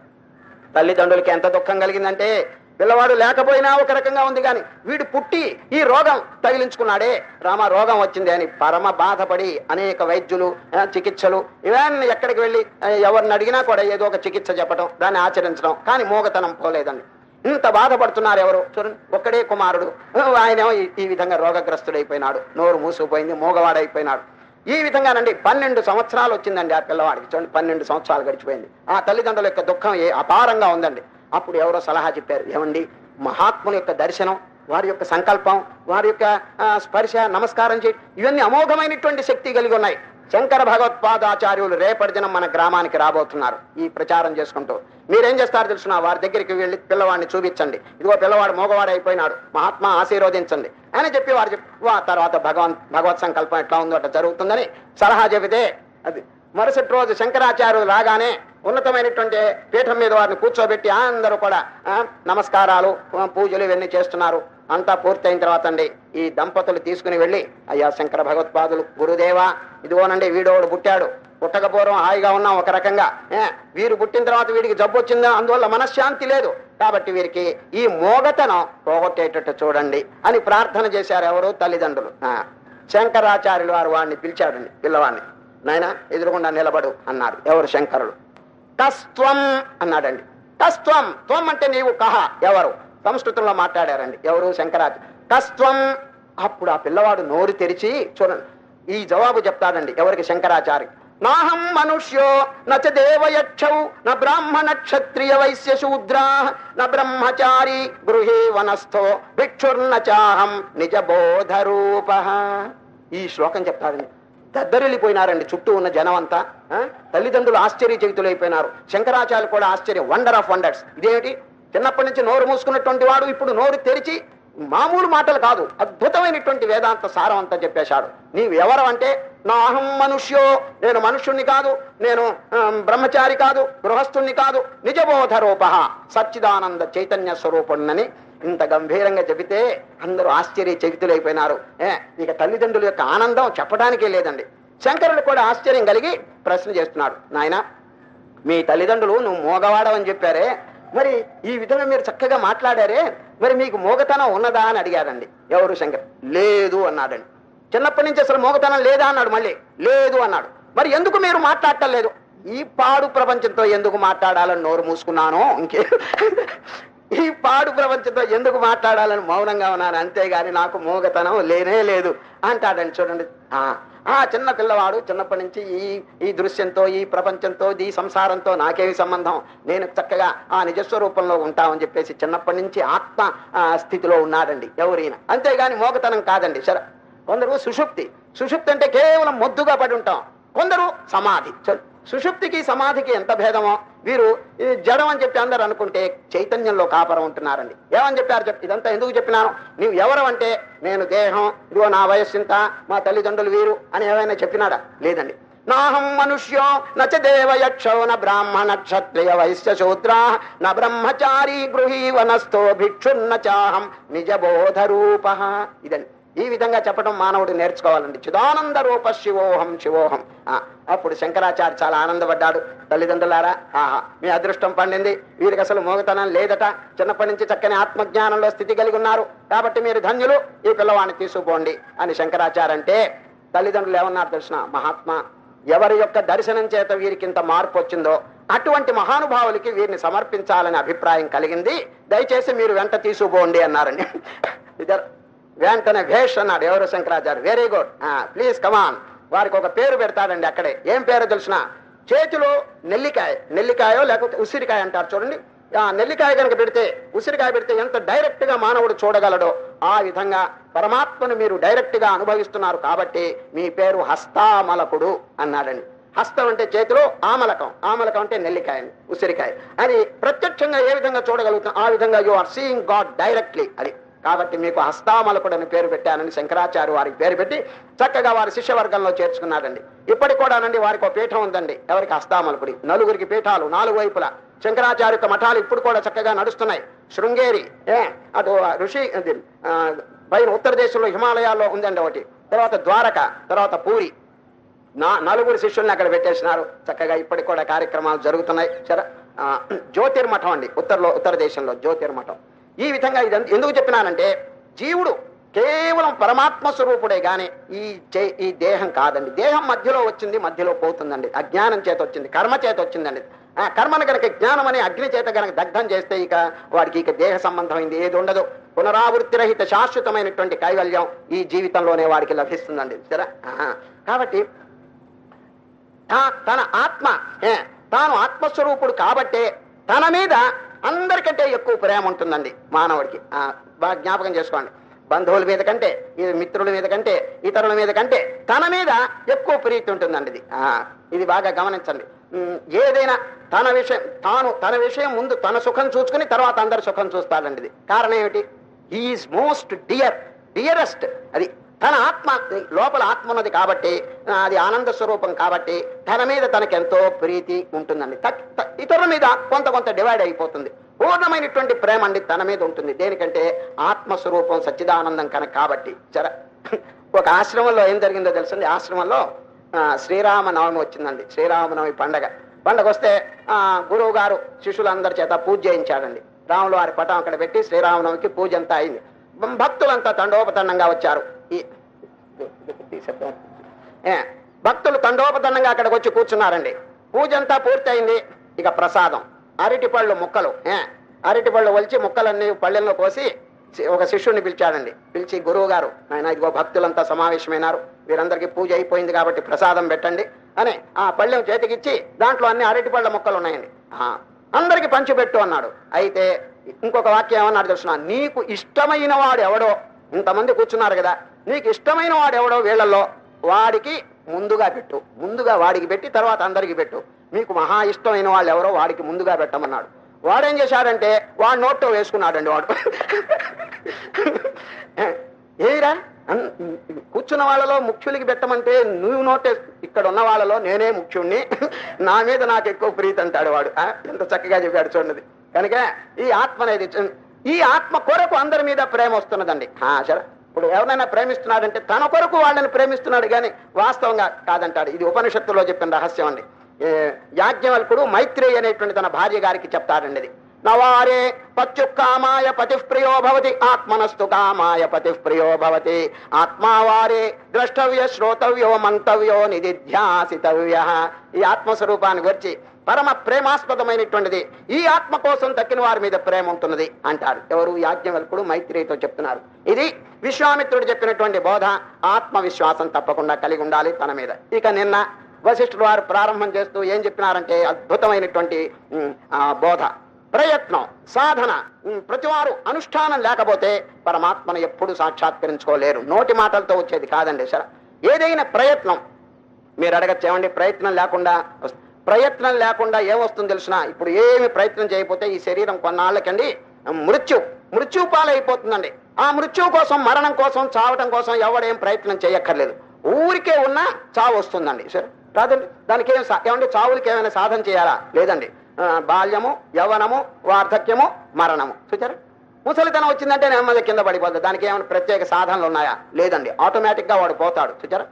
తల్లిదండ్రులకి ఎంత దుఃఖం కలిగిందంటే పిల్లవాడు లేకపోయినా ఒక రకంగా ఉంది కానీ వీడు పుట్టి ఈ రోగం తగిలించుకున్నాడే. రామ రోగం వచ్చింది అని పరమ బాధపడి అనేక వైద్యులు చికిత్సలు ఇవన్నీ ఎక్కడికి వెళ్ళి ఎవరిని అడిగినా కూడా ఏదో ఒక చికిత్స చెప్పడం దాన్ని ఆచరించడం కానీ మూగతనం పోలేదండి. ఇంత బాధపడుతున్నారు ఎవరు? చూడండి ఒక్కడే కుమారుడు. ఆయనేమో ఈ- ఈ విధంగా రోగగ్రస్తుడైపోయినాడు. నోరు మూసుకుపోయింది మూగవాడైపోయినాడు. ఈ విధంగానండి పన్నెండు సంవత్సరాలు వచ్చిందండి ఆ పిల్లవాడికి. చూడండి పన్నెండు సంవత్సరాలు గడిచిపోయింది. ఆ తల్లిదండ్రుల యొక్క దుఃఖం ఏ అపారంగా ఉందండి. అప్పుడు ఎవరో సలహా చెప్పారు ఏమండి మహాత్ముని యొక్క దర్శనం వారి యొక్క సంకల్పం వారి యొక్క స్పర్శ నమస్కారం చేయడం ఇవన్నీ అమోఘమైనటువంటి శక్తి కలిగి ఉన్నాయి. శంకర భగవత్పాదాచార్యులు రేపటి దినం మన గ్రామానికి రాబోతున్నారు ఈ ప్రచారం చేసుకుంటూ. మీరేం చేస్తారు తెలుసిన? వారి దగ్గరికి వెళ్ళి పిల్లవాడిని చూపించండి. ఇదిగో పిల్లవాడు మోగవాడు అయిపోయినాడు. మహాత్మా ఆశీర్వదించండి. అని చెప్పి వారు చెప్పి వా తర్వాత భగవాన్ భగవత్ సంకల్పం ఎట్లా ఉందో అట్లా జరుగుతుందని సలహా చెబితే అది. మరుసటి రోజు శంకరాచార్యులు రాగానే ఉన్నతమైనటువంటి పీఠం మీద వారిని కూర్చోబెట్టి అందరూ కూడా నమస్కారాలు పూజలు ఇవన్నీ చేస్తున్నారు. అంతా పూర్తయిన తర్వాత అండి ఈ దంపతులు తీసుకుని వెళ్ళి అయ్యా శంకర భగవత్పాదులు గురుదేవా ఇదిగోనండి వీడోడు పుట్టాడు. పుట్టకపోవడం హాయిగా ఉన్నాం ఒక రకంగా. వీరు పుట్టిన తర్వాత వీడికి జబ్బు వచ్చిందా? అందువల్ల మనశ్శాంతి లేదు. కాబట్టి వీరికి ఈ మోగతనం పోగొట్టేటట్టు చూడండి అని ప్రార్థన చేశారు ఎవరు? తల్లిదండ్రులు. ఆ, శంకరాచార్యులు వారు వాడిని పిలిచాడండి పిల్లవాడిని. నాయన ఎదురుగుండా నిలబడు అన్నారు. ఎవరు? శంకరులు. కస్త్వం అన్నాడండి. కస్త్వం త్వం అంటే నీవు కహ ఎవరు? సంస్కృతంలో మాట్లాడారండి. ఎవరు? శంకరాచార్య. కస్త్వం అప్పుడు ఆ పిల్లవాడు నోరు తెరిచి చూడండి. ఈ జవాబు చెప్తాడండి. ఎవరికి? శంకరాచార్య నాహం మనుష్యో నచ దేవయక్షౌ న బ్రాహ్మణ క్షత్రియ వైశ్య శూద్రా న బ్రహ్మచారి గృహే వనస్థో భిక్షుర్నచాహం నిజ నిజ బోధరూప ఈ శ్లోకం చెప్తాడండి దద్దరిల్లిపోయినారండి చుట్టూ ఉన్న జనం అంతా ఆ? తల్లిదండ్రులు ఆశ్చర్యచకితులైపోయినారు. శంకరాచార్యులు కూడా ఆశ్చర్యం. వండర్ ఆఫ్ వండర్స్ ఇదేమిటి? చిన్నప్పటి నుంచి నోరు మూసుకున్నటువంటి వాడు ఇప్పుడు నోరు తెరిచి మామూలు మాటలు కాదు అద్భుతమైనటువంటి వేదాంత సారం అంతా చెప్పేశాడు. నీవు అంటే నా అహం మనుష్యో నేను మనుష్యుణ్ణి కాదు నేను బ్రహ్మచారి కాదు గృహస్థుణ్ణి కాదు నిజబోధ రూప సచ్చిదానంద చైతన్య స్వరూపుణ్ణని ఇంత గంభీరంగా చెబితే అందరూ ఆశ్చర్యచకితులైపోయినారు ఏ ఇక తల్లిదండ్రుల యొక్క ఆనందం చెప్పడానికే లేదండి. శంకరులు కూడా ఆశ్చర్యం కలిగి ప్రశ్న చేస్తున్నాడు. నాయన మీ తల్లిదండ్రులు నువ్వు మోగవాడవని చెప్పారే. మరి ఈ విధంగా మీరు చక్కగా మాట్లాడారే. మరి మీకు మోగతనం ఉన్నదా అని అడిగారండి. ఎవరు శంకర్? లేదు అన్నాడండి. చిన్నప్పటి నుంచి అసలు మోగతనం లేదా అన్నాడు మళ్ళీ. లేదు అన్నాడు. మరి ఎందుకు మీరు మాట్లాడటం లేదు? ఈ పాడు ప్రపంచంతో ఎందుకు మాట్లాడాలని నోరు మూసుకున్నాను? ఇంకే. ఈ పాడు ప్రపంచంతో ఎందుకు మాట్లాడాలని మౌనంగా ఉన్నాను? అంతేగాని నాకు మోగతనం లేనే లేదు. అంటాడండి చూడండి. ఆ ఆ చిన్న పిల్లవాడు చిన్నప్పటి నుంచి ఈ ఈ దృశ్యంతో ఈ ప్రపంచంతో ఈ సంసారంతో నాకేమి సంబంధం? నేను చక్కగా ఆ నిజస్వరూపంలో ఉంటామని చెప్పేసి చిన్నప్పటి నుంచి ఆత్మ ఆ, స్థితిలో ఉన్నాడండి ఎవరైనా. అంతేగాని మోగతనం కాదండి. సరే. కొందరు సుషుప్తి. సుషుప్తి అంటే కేవలం మొద్దుగా పడి ఉంటాం. కొందరు సమాధి. సుషుప్తికి సమాధికి ఎంత భేదమో వీరు జడం అని చెప్పి అందరు అనుకుంటే చైతన్యంలో కాపరం ఉంటున్నారండి. ఏమని చెప్పారు చెప్పి ఇదంతా ఎందుకు చెప్పినాను? నువ్వు ఎవరు అంటే నేను దేహం ఇదిగో నా వయస్సు ఇంత మా తల్లిదండ్రులు వీరు అని ఏమైనా చెప్పినాడా? లేదండి. నాహం మనుష్యో నచ దేవయక్షో న బ్రాహ్మణ క్షత్రియ వైశ్య శూద్రా న బ్రహ్మచారి గృహీ వనస్థో భిక్షున్న చాహం నిజబోధ రూప ఇదండి. ఈ విధంగా చెప్పడం మానవుడు నేర్చుకోవాలండి. చిదానంద రూప శివోహం శివోహం. అప్పుడు శంకరాచార్య చాలా ఆనందపడ్డాడు. తల్లిదండ్రులారా ఆహా మీ అదృష్టం పండింది. వీరికి అసలు మోగతనం లేదట. చిన్నప్పటి నుంచి చక్కని ఆత్మజ్ఞానంలో స్థితి కలిగి ఉన్నారు. కాబట్టి మీరు ధన్యులు. ఈ పిల్లవాడిని తీసుకుపోండి అని శంకరాచార్య అంటే తల్లిదండ్రులు ఏమన్నారు తెలిసిన మహాత్మా ఎవరి యొక్క దర్శనం చేత వీరికి ఇంత మార్పు వచ్చిందో అటువంటి మహానుభావులకి వీరిని సమర్పించాలనే అభిప్రాయం కలిగింది. దయచేసి మీరు వెంట తీసుకుపోండి అన్నారండి. ఇద్దరు వెంటనే భేష్ అన్నాడు ఎవరు Shankaracharya? Very good please come on వారికి ఒక పేరు పెడతాడండి అక్కడే. ఏం పేరు తెలిసిన? చేతిలో నెల్లికాయ నెల్లికాయో లేకపోతే ఉసిరికాయ అంటారు చూడండి. ఆ నెల్లికాయ కనుక పెడితే ఉసిరికాయ పెడితే ఎంత డైరెక్ట్గా మానవుడు చూడగలడో ఆ విధంగా పరమాత్మను మీరు డైరెక్ట్గా అనుభవిస్తున్నారు కాబట్టి మీ పేరు హస్తామలకుడు అన్నాడండి. హస్తం అంటే చేతిలో ఆమలకం. ఆమలకం అంటే నెల్లికాయ ఉసిరికాయ. అని ప్రత్యక్షంగా ఏ విధంగా చూడగలుగుతాం? ఆ విధంగా you are seeing God directly అది. కాబట్టి మీకు హస్తామలకుడు అని పేరు పెట్టానని శంకరాచార్య వారికి పేరు పెట్టి చక్కగా వారి శిష్యవర్గంలో చేర్చుకున్నారండి ఇప్పటికి కూడానండి వారికి ఒక పీఠం ఉందండి. ఎవరికి హస్తామలకుడి? నలుగురికి పీఠాలు నాలుగు వైపులా. శంకరాచార్య యొక్క మఠాలు ఇప్పుడు కూడా చక్కగా నడుస్తున్నాయి. శృంగేరి ఏ అటు ఋషి అది, పైన ఉత్తర దేశంలో హిమాలయాల్లో ఉందండి ఒకటి. తర్వాత ద్వారక తర్వాత పూరి. నా నలుగురు శిష్యుల్ని అక్కడ పెట్టేసినారు. చక్కగా ఇప్పటికి కూడా కార్యక్రమాలు జరుగుతున్నాయి. సరే జ్యోతిర్మఠం అండి. ఉత్తరలో ఉత్తర దేశంలో జ్యోతిర్మఠం. ఈ విధంగా ఇది ఎందుకు చెప్పినానంటే జీవుడు కేవలం పరమాత్మ స్వరూపుడే గాని ఈ ఈ దేహం కాదండి. దేహం మధ్యలో వచ్చింది మధ్యలో పోతుందండి. అజ్ఞానం చేత వచ్చింది కర్మ చేత వచ్చిందండి. ఆ కర్మను గనక జ్ఞానం అనే అగ్ని చేత గనక దగ్ధం చేస్తే ఇక వాడికి ఇక దేహ సంబంధమైంది ఏది ఉండదు. పునరావృత్తి రహిత శాశ్వతమైనటువంటి కైవల్యం ఈ జీవితంలోనే వాడికి లభిస్తుందండి. సరే? కాబట్టి తన ఆత్మ తాను ఆత్మస్వరూపుడు కాబట్టే తన మీద అందరికంటే ఎక్కువ ప్రేమ ఉంటుందండి మానవుడికి. బాగా జ్ఞాపకం చేసుకోండి. బంధువుల మీద కంటే మిత్రుల మీద కంటే ఇతరుల మీద కంటే తన మీద ఎక్కువ ప్రీతి ఉంటుందండి ఇది. ఇది బాగా గమనించండి. ఏదైనా తన విషయం తాను తన విషయం ముందు తన సుఖం చూసుకుని తర్వాత అందరు సుఖం చూస్తాడండి ఇది. కారణం ఏమిటి? హీఈస్ మోస్ట్ డియర్ డియరెస్ట్ అది తన ఆత్మ లోపల ఆత్మ ఉన్నది కాబట్టి అది ఆనంద స్వరూపం కాబట్టి తన మీద తనకెంతో ప్రీతి ఉంటుందండి. తక్- త- ఇతరుల మీద కొంత కొంత డివైడ్ అయిపోతుంది. పూర్ణమైనటువంటి ప్రేమ అండి తన మీద ఉంటుంది. దేనికంటే ఆత్మస్వరూపం సచ్చిదానందం కనుక కాబట్టి. చర ఒక ఆశ్రమంలో ఏం జరిగిందో తెలుసండి? ఆశ్రమంలో శ్రీరామనవమి వచ్చిందండి. శ్రీరామనవమి పండగ. పండగ వస్తే గురువు గారు శిష్యులందరి చేత పూజ చేయించాడండి. రాములు వారి పటం అక్కడ పెట్టి శ్రీరామనవమికి పూజ అంతా అయింది. భక్తులంతా తండోపతండంగా వచ్చారు. భక్తులు తండోపతండంగా అక్కడికి వచ్చి కూర్చున్నారండి. పూజ అంతా పూర్తయింది. ఇక ప్రసాదం. అరటి పళ్ళు ముక్కలు. ఏ, అరటి పళ్ళు ఒలిచి ముక్కలన్నీ పళ్ళెల్లో కోసి ఒక శిష్యుడిని పిలిచాడండి. పిలిచి గురువు గారు ఆయన ఇదిగో భక్తులంతా సమావేశమైనారు. వీరందరికీ పూజ అయిపోయింది కాబట్టి ప్రసాదం పెట్టండి అని ఆ పళ్ళెం చేతికిచ్చి దాంట్లో అన్ని అరటి పళ్ళ ముక్కలు ఉన్నాయండి అందరికి పంచిపెట్టు అన్నాడు. అయితే ఇంకొక వాక్యం ఏమన్నాడు తెలుసిన? నీకు ఇష్టమైన వాడు ఎవడో? ఇంతమంది కూర్చున్నారు కదా. నీకు ఇష్టమైన వాడు ఎవడో వీళ్ళల్లో వాడికి ముందుగా పెట్టు. ముందుగా వాడికి పెట్టి తర్వాత అందరికి పెట్టు. మీకు మహా ఇష్టమైన వాళ్ళు ఎవరో వాడికి ముందుగా పెట్టమన్నాడు. వాడేం చేశాడంటే వాడు నోట్లో వేసుకున్నాడండి వాడు. ఏరా? కూర్చున్న వాళ్ళలో ముఖ్యులకి పెట్టమంటే నువ్వు నోటే ఇక్కడ ఉన్న వాళ్ళలో నేనే ముఖ్యుణ్ణి. నా మీద నాకు ఎక్కువ ప్రీతి అంటాడు వాడు. ఎంత చక్కగా చెప్పాడు చూడండి. కనుక ఈ ఆత్మ అనేది ఈ ఆత్మ కొరకు అందరి మీద ప్రేమ వస్తున్నదండి. సరే. ఇప్పుడు ఎవరైనా ప్రేమిస్తున్నాడంటే తన కొరకు వాళ్ళని ప్రేమిస్తున్నాడు కానీ వాస్తవంగా కాదంటాడు. ఇది ఉపనిషత్తులో చెప్పిన రహస్యం అండి. యాజ్ఞవల్కుడు మైత్రి అనేటువంటి తన భార్య గారికి చెప్తాడండి ఇది. నవారే పత్యుక్కామాయ పతి ప్రియో భవతి ఆత్మనస్తు కామాయ పతి ప్రియో భవతి. ఆత్మావారే ద్రష్టవ్య శ్రోతవ్యో మంతవ్యో నిధిధ్యాసితవ్య. ఈ ఆత్మస్వరూపాన్ని గురించి పరమ ప్రేమాస్పదమైనటువంటిది. ఈ ఆత్మ కోసం దక్కిన వారి మీద ప్రేమ ఉంటున్నది అంటారు. ఎవరు యాజ్ఞవల్కుడు మైత్రితో చెప్తున్నారు. ఇది విశ్వామిత్రుడు చెప్పినటువంటి బోధ. ఆత్మవిశ్వాసం తప్పకుండా కలిగి ఉండాలి తన మీద. ఇక నిన్న వశిష్ఠుడు వారు ప్రారంభం చేస్తూ ఏం చెప్పినారంటే అద్భుతమైనటువంటి బోధ. ప్రయత్నం సాధన ప్రతివారు అనుష్ఠానం లేకపోతే పరమాత్మను ఎప్పుడు సాక్షాత్కరించుకోలేరు. నోటి మాటలతో వచ్చేది కాదండి సరే. ఏదైనా ప్రయత్నం. మీరు అడగచ్చేమండి ప్రయత్నం లేకుండా ప్రయత్నం లేకుండా ఏమొస్తుంది తెలిసిన ఇప్పుడు ఏమి ప్రయత్నం చేయకపోతే ఈ శరీరం కొన్నాళ్ళకండి మృత్యు మృత్యు పాలైపోతుందండి. ఆ మృత్యు కోసం మరణం కోసం చావటం కోసం ఎవడేం ప్రయత్నం చేయక్కర్లేదు. ఊరికే ఉన్నా చావు వస్తుందండి సరే కాదండి దానికి ఏం ఏమండి చావులకి ఏమైనా సాధన చేయాలా? లేదండి. బాల్యము యవనము వార్ధక్యము మరణము. చూచారా ముసలితనం వచ్చిందంటే నెమ్మది కింద పడిపోద్ది. దానికి ఏమైనా ప్రత్యేక సాధనలు ఉన్నాయా? లేదండి. ఆటోమేటిక్గా వాడు పోతాడు. చూచారా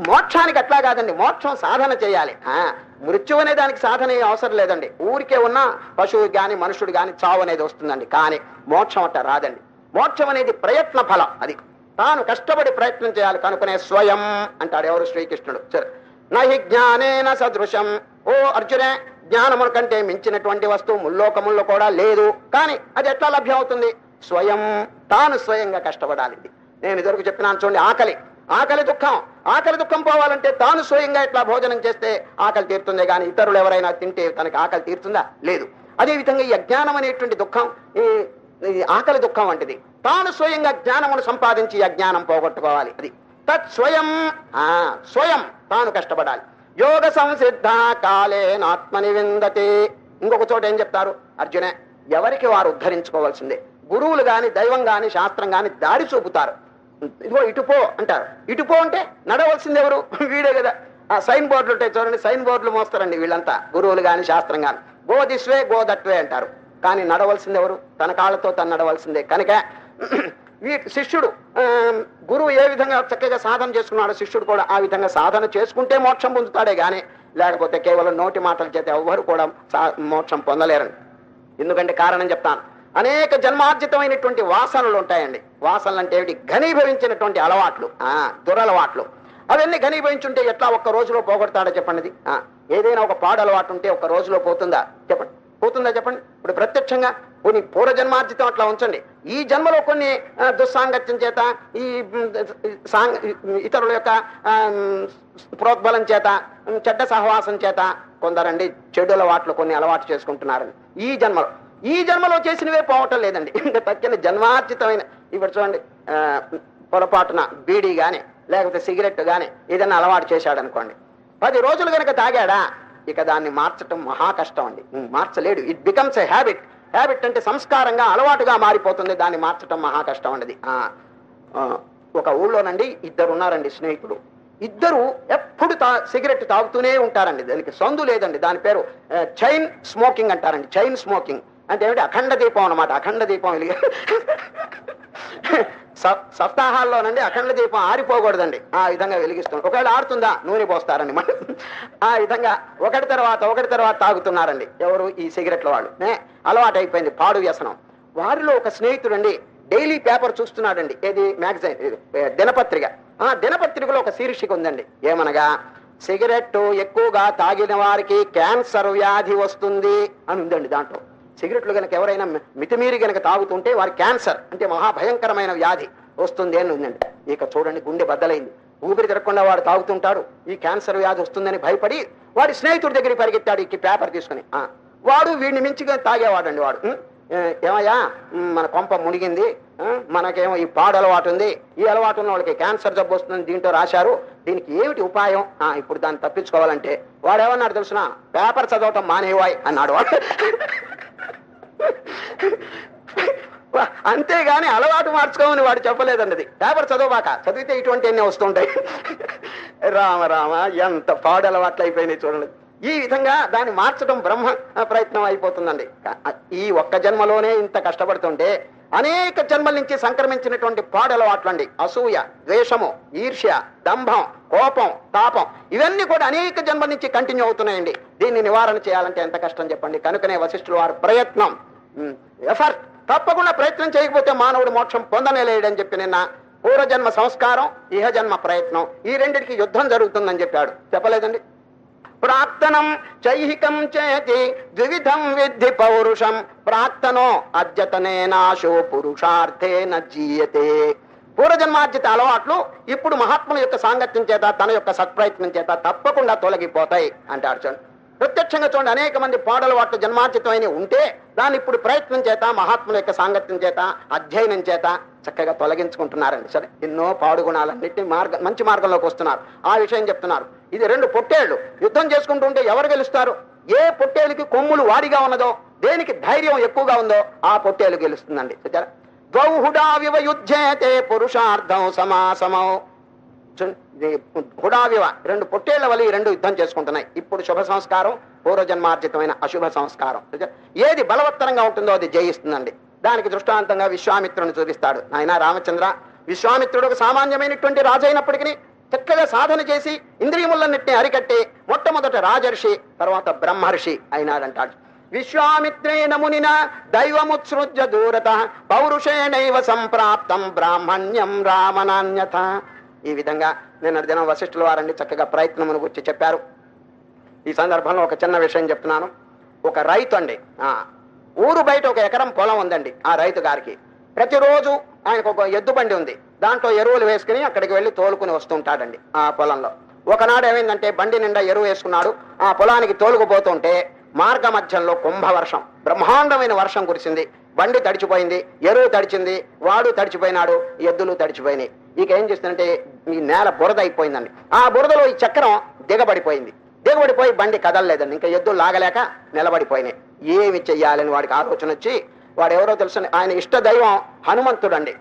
మోక్షానికి అట్లా కాదండి మోక్షం సాధన చేయాలి. ఆ, మృత్యు అనే దానికి సాధన అవసరం లేదండి. ఊరికే ఉన్న పశువు గాని మనుషుడు గాని చావు అనేది వస్తుందండి. కానీ మోక్షం అట్ట రాదండి. మోక్షం అనేది ప్రయత్న ఫలం అది. తాను కష్టపడి ప్రయత్నం చేయాలి కనుకునే స్వయం అంటాడు ఎవరు శ్రీకృష్ణుడు. సరే. నహి జ్ఞానేన సదృశం. ఓ అర్జునే జ్ఞానముల కంటే మించినటువంటి వస్తువు ముల్లోకముల్లో కూడా లేదు. కానీ అది ఎట్లా లభ్యం అవుతుంది స్వయం. తాను స్వయంగా కష్టపడాలి నేను ఇదివరకు చెప్పినాను చూడండి ఆకలి. ఆకలి దుఃఖం. ఆకలి దుఃఖం పోవాలంటే తాను స్వయంగా ఇట్లా భోజనం చేస్తే ఆకలి తీరుతుందే కానీ ఇతరులు ఎవరైనా తింటే తనకి ఆకలి తీరుతుందా? లేదు. అదేవిధంగా ఈ అజ్ఞానం అనేటువంటి దుఃఖం ఈ ఆకలి దుఃఖం వంటిది. తాను స్వయంగా జ్ఞానమును సంపాదించి అజ్ఞానం పోగొట్టుకోవాలి. అది తత్ స్వయం ఆ స్వయం తాను కష్టపడాలి. యోగ సంసిద్ధ కాలేనాత్మని విందతే ఇంకొక చోట ఏం చెప్తారు? అర్జునే ఎవరికి వారు ఉద్ధరించుకోవాల్సిందే? గురువులు గాని దైవం గాని శాస్త్రం గాని దారి చూపుతారు. ఇదిగో ఇటుపో అంటారు. ఇటుపో అంటే నడవలసింది ఎవరు? వీడే కదా. ఆ సైన్ బోర్డులు ఉంటాయి చూడండి సైన్ బోర్డులు మోస్తారండి వీళ్ళంతా. గురువులు కానీ శాస్త్రం కానీ గో దిస్ గో అంటారు. కానీ నడవలసింది ఎవరు? తన కాళ్ళతో తను నడవలసిందే. కనుక వీ శిష్యుడు గురువు ఏ విధంగా చక్కగా సాధన చేసుకున్నాడో శిష్యుడు కూడా ఆ విధంగా సాధన చేసుకుంటే మోక్షం పొందుతాడే కానీ లేకపోతే కేవలం నోటి మాటల చేత ఎవ్వరు కూడా సా- మోక్షం పొందలేరండి ఎందుకంటే కారణం చెప్తాను. అనేక జన్మార్జితమైనటువంటి వాసనలు ఉంటాయండి. వాసనలు అంటే ఏమిటి ఘనీభవించినటువంటి అలవాట్లు. ఆ దురలవాట్లు. అవన్నీ ఘనీభవించుంటే ఎట్లా ఒక్క రోజులో పోగొడతాడో చెప్పండి ఆ, ఏదైనా ఒక పాడు అలవాటు ఉంటే ఒక రోజులో పోతుందా? చెప్పండి. పోతుందా చెప్పండి? ఇప్పుడు ప్రత్యక్షంగా కొన్ని పూర్వ జన్మార్జితం అట్లా ఉంచండి. ఈ జన్మలో కొన్ని దుస్సాంగత్యం చేత ఈ సాంగ్ సాంగ ఇతరుల యొక్క ప్రోద్బలం చేత చెడ్డ సహవాసం చేత కొందరండి చెడు అలవాట్లు కొన్ని అలవాటు చేసుకుంటున్నారని ఈ జన్మలో. ఈ జన్మలో చేసినవే పోవటం లేదండి. తక్కిన జన్మార్జితమైన ఇప్పుడు చూడండి పొరపాటున బీడీ కానీ లేకపోతే సిగరెట్ గాని ఏదైనా అలవాటు చేశాడు అనుకోండి పది రోజులు కనుక తాగాడా? ఇక దాన్ని మార్చటం మహా కష్టం అండి. మార్చలేడు. It becomes a habit habit అంటే సంస్కారంగా అలవాటుగా మారిపోతుంది. దాన్ని మార్చటం మహా కష్టం అండి. ఒక ఊళ్ళోనండి ఇద్దరు ఉన్నారండి స్నేహితుడు ఇద్దరు ఎప్పుడు తా సిగరెట్ తాగుతూనే ఉంటారండి. దానికి సందు లేదండి. దాని పేరు చైన్ స్మోకింగ్ అంటారండి. Chain smoking. అంటే ఏమిటి? అఖండ దీపం అనమాట అఖండ దీపం వెలిగి సప్తాహాల్లోనండి అఖండ దీపం ఆరిపోకూడదండి. ఆ విధంగా వెలిగిస్తుంది. ఒకవేళ ఆడుతుందా నూనె పోస్తారండి మనం ఆ విధంగా ఒకటి తర్వాత ఒకటి తర్వాత తాగుతున్నారండి. ఎవరు ఈ సిగరెట్ల వాళ్ళు? అలవాటు అయిపోయింది పాడు వ్యసనం. వారిలో ఒక స్నేహితుడండి డైలీ పేపర్ చూస్తున్నాడండి. ఏది? మ్యాగజైన్ ఇది, దినపత్రిక. ఆ దినపత్రికలో ఒక శీర్షిక ఉందండి ఏమనగా సిగరెట్ ఎక్కువగా తాగిన వారికి క్యాన్సర్ వ్యాధి వస్తుంది అని ఉందండి దాంట్లో. సిగరెట్లు కనుక ఎవరైనా మితిమీరి కనుక తాగుతుంటే వారి క్యాన్సర్ అంటే మహాభయంకరమైన వ్యాధి వస్తుంది అని ఉందండి. ఇక చూడండి గుండె బద్దలైంది. ఊపిరి తిరగకుండా వాడు తాగుతుంటాడు. ఈ క్యాన్సర్ వ్యాధి వస్తుందని భయపడి వాడి స్నేహితుడి దగ్గరికి పరిగెత్తాడు. ఈ పేపర్ తీసుకుని. వాడు వీడిని మించిగా తాగేవాడండి వాడు. ఏమయ్యా? మన కొంప మునిగింది. మనకేమో ఈ పాడు అలవాటు ఉంది. ఈ అలవాటు ఉన్న వాళ్ళకి క్యాన్సర్ జబ్బు వస్తుందని దీంట్లో రాశారు. దీనికి ఏమిటి ఉపాయం? ఆ, ఇప్పుడు దాన్ని తప్పించుకోవాలంటే వాడు ఏమన్నాడు తెలుసిన? పేపర్ చదవటం మానేవాయ్ అన్నాడు వాడు వా- అంతేగాని అలవాటు మార్చుకోమని వాడు చెప్పలేదన్నది. పేపర్ చదవబాక చదివితే ఇటువంటి అన్నీ వస్తుంటాయి. రామ రామ ఎంత పాడు అలవాట్లు అయిపోయినాయి చూడండి. ఈ విధంగా దాన్ని మార్చడం బ్రహ్మ ప్రయత్నం అయిపోతుందండి. ఈ ఒక్క జన్మలోనే ఇంత కష్టపడుతుంటే అనేక జన్మల నుంచి సంక్రమించినటువంటి పాడలవాట్లండి అసూయ ద్వేషము ఈర్ష్య దంభం కోపం తాపం ఇవన్నీ కూడా అనేక జన్మల నుంచి కంటిన్యూ అవుతున్నాయండి. దీన్ని నివారణ చేయాలంటే ఎంత కష్టం చెప్పండి. కనుకనే వశిష్ఠులు వారి ప్రయత్నం ఎఫర్ట్ తప్పకుండా ప్రయత్నం చేయకపోతే మానవుడు మోక్షం పొందనేలేడని చెప్పి నిన్న పూర్వజన్మ సంస్కారం ఇహజన్మ ప్రయత్నం ఈ రెండింటికి యుద్ధం జరుగుతుందని చెప్పాడు. చెప్పలేదండి? ప్రాక్తనం చైహికం చేతి ద్విధం విద్ధి పౌరుషం. ప్రార్థనో అద్యతనేనాశో పురుషార్థేన జీయతే. పూర్వజన్మార్జిత అలవాట్లు ఇప్పుడు మహాత్ముల యొక్క సాంగత్యం చేత తన యొక్క సత్ప్రయత్నం చేత తప్పకుండా తొలగిపోతాయి అంటాడు చూడండి. ప్రత్యక్షంగా చూడండి అనేక మంది పాడలవాట్లు జన్మార్జితమైన ఉంటే దాన్ని ఇప్పుడు ప్రయత్నం చేత మహాత్ముల యొక్క సాంగత్యం చేత అధ్యయనం చేత చక్కగా తొలగించుకుంటున్నారండి. సరే ఎన్నో పాడుగుణాలన్నింటినీ మార్గం మంచి మార్గంలోకి వస్తున్నారు. ఆ విషయం చెప్తున్నారు. ఇది రెండు పొట్టేళ్ళు. యుద్ధం చేసుకుంటూ ఉంటే ఎవరు గెలుస్తారు? ఏ పొట్టేలుకి కొమ్ములు వాడిగా ఉన్నదో దేనికి ధైర్యం ఎక్కువగా ఉందో ఆ పొట్టేలు గెలుస్తుందండి. చూచారా ద్వౌహుడా వివ యుద్ధేతే పురుషార్థం సమాసమం. హుడావివ రెండు పొట్టేళ్ళ వల్ల రెండు యుద్ధం చేసుకుంటున్నాయి. ఇప్పుడు శుభ సంస్కారం పూర్వజన్మార్జితమైన అశుభ సంస్కారం. ఏది బలవత్తరంగా ఉంటుందో అది జయిస్తుందండి. దానికి దృష్టాంతంగా విశ్వామిత్రుని చూపిస్తాడు. ఆయన రామచంద్ర విశ్వామిత్రుడు ఒక సామాన్యమైనటువంటి రాజు అయినప్పటికీ చక్కగా సాధన చేసి ఇంద్రియములన్నింటినీ అరికట్టి మొట్టమొదట రాజర్షి తర్వాత బ్రహ్మర్షి అయినాడంటాడు. విశ్వామిత్రేణ మునిన దైవముత్సృజ్య దూరత పౌరుషేణైవ సంప్రాప్తం బ్రాహ్మణ్యం రామనాన్యత ఈ విధంగా నిన్న దినం వశిష్ఠుల వారండి చక్కగా ప్రయత్నమును గురించి చెప్పారు. ఈ సందర్భంలో ఒక చిన్న విషయం చెప్తున్నాను. ఒక రైతు అండి ఊరు బయట ఒక ఎకరం పొలం ఉందండి ఆ రైతు గారికి. ప్రతిరోజు ఆయనకు ఒక ఎద్దు బండి ఉంది. దాంట్లో ఎరువులు వేసుకుని అక్కడికి వెళ్ళి తోలుకుని వస్తుంటాడండి ఆ పొలంలో. ఒకనాడు ఏమైందంటే బండి నిండా ఎరువు వేసుకున్నాడు. ఆ పొలానికి తోలుకుపోతుంటే మార్గ మధ్యంలో కుంభవర్షం బ్రహ్మాండమైన వర్షం కురిసింది. బండి తడిచిపోయింది ఎరువు తడిచింది వాడు తడిచిపోయినాడు ఎద్దులు తడిచిపోయినాయి. ఇక ఏం చేస్తుందంటే ఈ నేల బురద అయిపోయిందండి. ఆ బురదలో ఈ చక్రం దిగబడిపోయింది. దిగబడిపోయి బండి కదలలేదండి. ఇంకా ఎద్దులు లాగలేక నిలబడిపోయినాయి. ఏమి చెయ్యాలని వాడికి ఆలోచన వచ్చి వాడు ఎవరో తెలుసు ఆయన ఇష్ట దైవం హనుమంతుడు అండి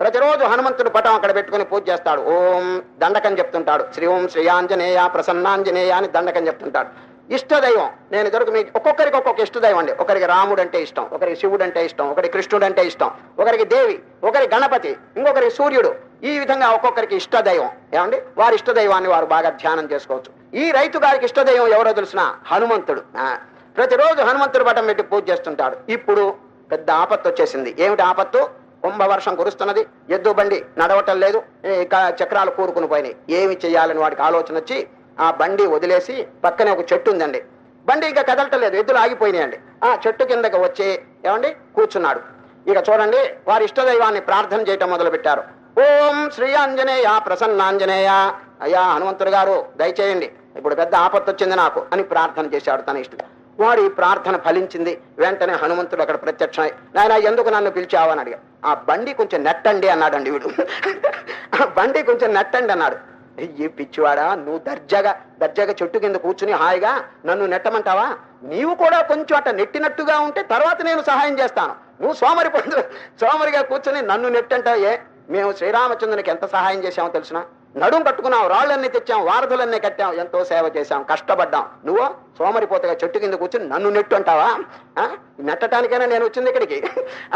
ప్రతిరోజు హనుమంతుడు పటం అక్కడ పెట్టుకుని పూజ చేస్తాడు. ఓం దండకం చెప్తుంటాడు. శ్రీ ఓం శ్రీయాంజనేయ ప్రసన్నాంజనేయ అని దండకం చెప్తుంటాడు. ఇష్టదైవం. నేను దొరికి మీ ఒక్కొక్కరికి ఒక్కొక్క ఇష్ట దైవం అండి. ఒకరికి రాముడు అంటే ఇష్టం ఒకరికి శివుడు అంటే ఇష్టం ఒకరికి కృష్ణుడు అంటే ఇష్టం ఒకరికి దేవి ఒకరికి గణపతి ఇంకొకరికి సూర్యుడు. ఈ విధంగా ఒక్కొక్కరికి ఇష్ట దైవం ఏమండి? వారి ఇష్ట దైవాన్ని వారు బాగా ధ్యానం చేసుకోవచ్చు. ఈ రైతు గారికి ఇష్ట దైవం ఎవరో తెలిసిన హనుమంతుడు. ప్రతిరోజు హనుమంతుడు పటం పెట్టి పూజ చేస్తుంటాడు. ఇప్పుడు పెద్ద ఆపత్తు వచ్చేసింది. ఏమిటి ఆపత్తు? కుంభవర్షం కురుస్తున్నది. ఎద్దు బండి నడవటం లేదు. చక్రాలు కూరుకుని పోయినాయి. ఏమి చేయాలని వాడికి ఆలోచన వచ్చి ఆ బండి వదిలేసి పక్కనే ఒక చెట్టు ఉందండి. బండి ఇంకా కదలటలేదు ఎద్దులు ఆగిపోయినాయండి. ఆ చెట్టు కిందకి వచ్చి ఏమండి? కూర్చున్నాడు. ఇక చూడండి వారి ఇష్టదైవాన్ని ప్రార్థన చేయటం మొదలుపెట్టారు. ఓం శ్రీ ఆంజనేయ ప్రసన్నాంజనేయ అయ్యా హనుమంతుడు గారు దయచేయండి. ఇప్పుడు పెద్ద ఆపత్తు వచ్చింది నాకు అని ప్రార్థన చేశాడు తన ఇష్టం. వాడి ప్రార్థన ఫలించింది వెంటనే హనుమంతుడు అక్కడ ప్రత్యక్షమై నాయన ఎందుకు నన్ను పిలిచావని అడిగా ఆ బండి కొంచెం నెట్టండి అన్నాడండి వీడు. ఆ బండి కొంచెం నెట్టండి అన్నాడు. అయ్యి పిచ్చివాడా? నువ్వు దర్జాగా దర్జాగా చెట్టు కింద కూర్చుని హాయిగా నన్ను నెట్టమంటావా? నీవు కూడా కొంచెం అట్ట నెట్టినట్టుగా ఉంటే తర్వాత నేను సహాయం చేస్తాను. నువ్వు సోమరి పొందు సోమరిగా కూర్చుని నన్ను నెట్టంటావే మేము శ్రీరామచంద్రునికి ఎంత సహాయం చేశామో తెలిసిన? నడుం కట్టుకున్నాం రాళ్ళన్నీ తెచ్చాం వారధులన్నీ కట్టాం ఎంతో సేవ చేశాం కష్టపడ్డాం. నువ్వు సోమరిపోతగా చెట్టు కింద కూర్చుని నన్ను నెట్టు అంటావా నెట్టడానికైనా నేను వచ్చింది ఇక్కడికి.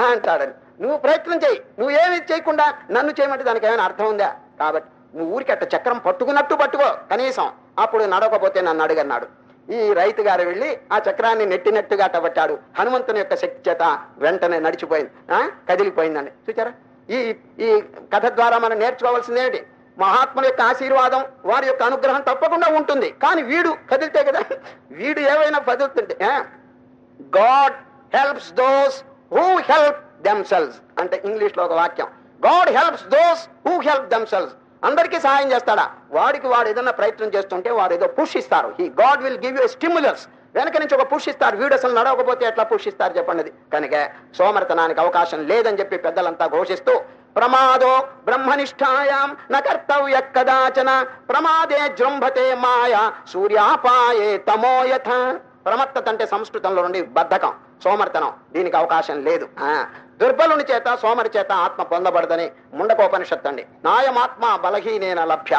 అంటాడని నువ్వు ప్రయత్నం చేయి. నువ్వు ఏమి చేయకుండా నన్ను చేయమంటే దానికి ఏమైనా అర్థం ఉందా? కాబట్టి నువ్వు ఊరికి అట్ట చక్రం పట్టుకున్నట్టు పట్టుకో కనీసం. అప్పుడు నడవకపోతే నన్ను అడుగన్నాడు. ఈ రైతు గారు వెళ్ళి ఆ చక్రాన్ని నెట్టినట్టుగా అట్టబట్టాడు హనుమంతుని యొక్క శక్తి చేత వెంటనే నడిచిపోయింది. కదిలిపోయిందండి. చూచారా? ఈ ఈ కథ ద్వారా మనం నేర్చుకోవాల్సింది ఏంటి మహాత్ముల యొక్క ఆశీర్వాదం వారి యొక్క అనుగ్రహం తప్పకుండా ఉంటుంది. కానీ వీడు కదిలితే కదా? వీడు ఏవైనా కదులుతుంటే God helps those who help themselves అంటే ఇంగ్లీష్లో ఒక వాక్యం. God helps those who help themselves అందరికీ సహాయం చేస్తాడా? వాడికి వాడు ఏదన్నా ప్రయత్నం చేస్తుంటే వాడు ఏదో పుష్టిస్తారు ఈ God will give you stimulus వెనక నుంచి ఒక పుష్టిస్తారు వీడు అసలు నడవకపోతే ఎట్లా పుష్టిస్తారు చెప్పండి కనుక సోమర్తనానికి అవకాశం లేదని చెప్పి పెద్దలంతా ఘోషిస్తూ ప్రమాదో బ్రహ్మనిష్టాయాం న కర్తవ్య కదాచన ప్రమాదే జృంభతే మాయ సూర్యాపాయే తమోయథ ప్రమత్తత అంటే సంస్కృతంలో నుండి బద్ధకం సోమర్తనం. దీనికి అవకాశం లేదు. దుర్బలుని చేత సోమరి చేత ఆత్మ పొందబడదని ముండకోపనిషత్తు అండి నాయమాత్మ బలహీనేన లభ్య.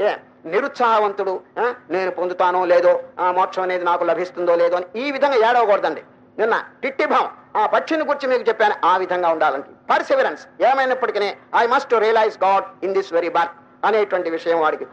ఏ నిరుత్సాహవంతుడు నేను పొందుతానో లేదో ఆ, మోక్షం అనేది నాకు లభిస్తుందో లేదో అని ఈ విధంగా ఏడవకూడదండి. నిన్న టిట్టిభం ఆ పక్షిని గురించి మీకు చెప్పాను ఆ విధంగా ఉండాలంటే పర్సివరెన్స్ ఏమైనప్పటికీ I must realise God in this very birth అనేటువంటి విషయం వాడికి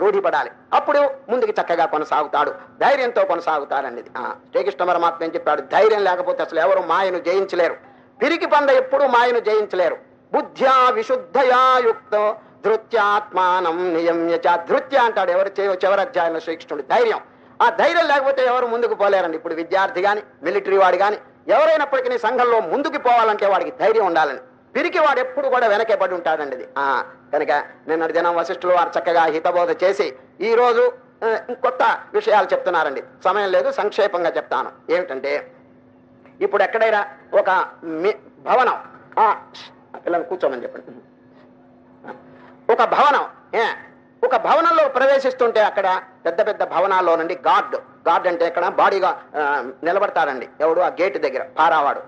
రూఢిపడాలి. అప్పుడు ముందుకు చక్కగా కొనసాగుతాడు ధైర్యంతో కొనసాగుతాడండి శ్రీకృష్ణ పరమాత్మ ఏం చెప్పాడు? ధైర్యం లేకపోతే అసలు ఎవరు మాయను జయించలేరు. పిరికి పంద ఎప్పుడు మాయను జయించలేరు. బుద్ధ్యా విశుద్ధయా యుక్తో ధృత్యాత్మానం నియమ్య ధృత్య అంటాడు ఎవరు చే- శ్రీకృష్ణుడు ధైర్యం. ఆ ధైర్యం లేకపోతే ఎవరు ముందుకు పోలేరండి. ఇప్పుడు విద్యార్థి కాని మిలిటరీ వాడు గాని ఎవరైనప్పటికీ సంఘంలో ముందుకు పోవాలంటే వాడికి ధైర్యం ఉండాలని. పిరికి వాడు ఎప్పుడు కూడా వెనకే పడి ఉంటాడండి ఇది. ఆ కనుక నిన్నటి దినం వశిష్ఠులు వారు చక్కగా హితబోధ చేసి ఈ రోజు కొత్త విషయాలు చెప్తున్నారండి. సమయం లేదు సంక్షేపంగా చెప్తాను. ఏమిటంటే ఇప్పుడు ఎక్కడైనా ఒక మి- భవనం. ఆ, పిల్లల్ని కూర్చోమని చెప్పండి. ఒక భవనం ఏ ఒక భవనంలో ప్రవేశిస్తుంటే అక్కడ పెద్ద పెద్ద భవనాల్లో నుండి గార్డ్ గార్డ్ అంటే ఇక్కడ బాడీగా నిలబడతారండి. ఎవడు? ఆ గేట్ దగ్గర పారావాడు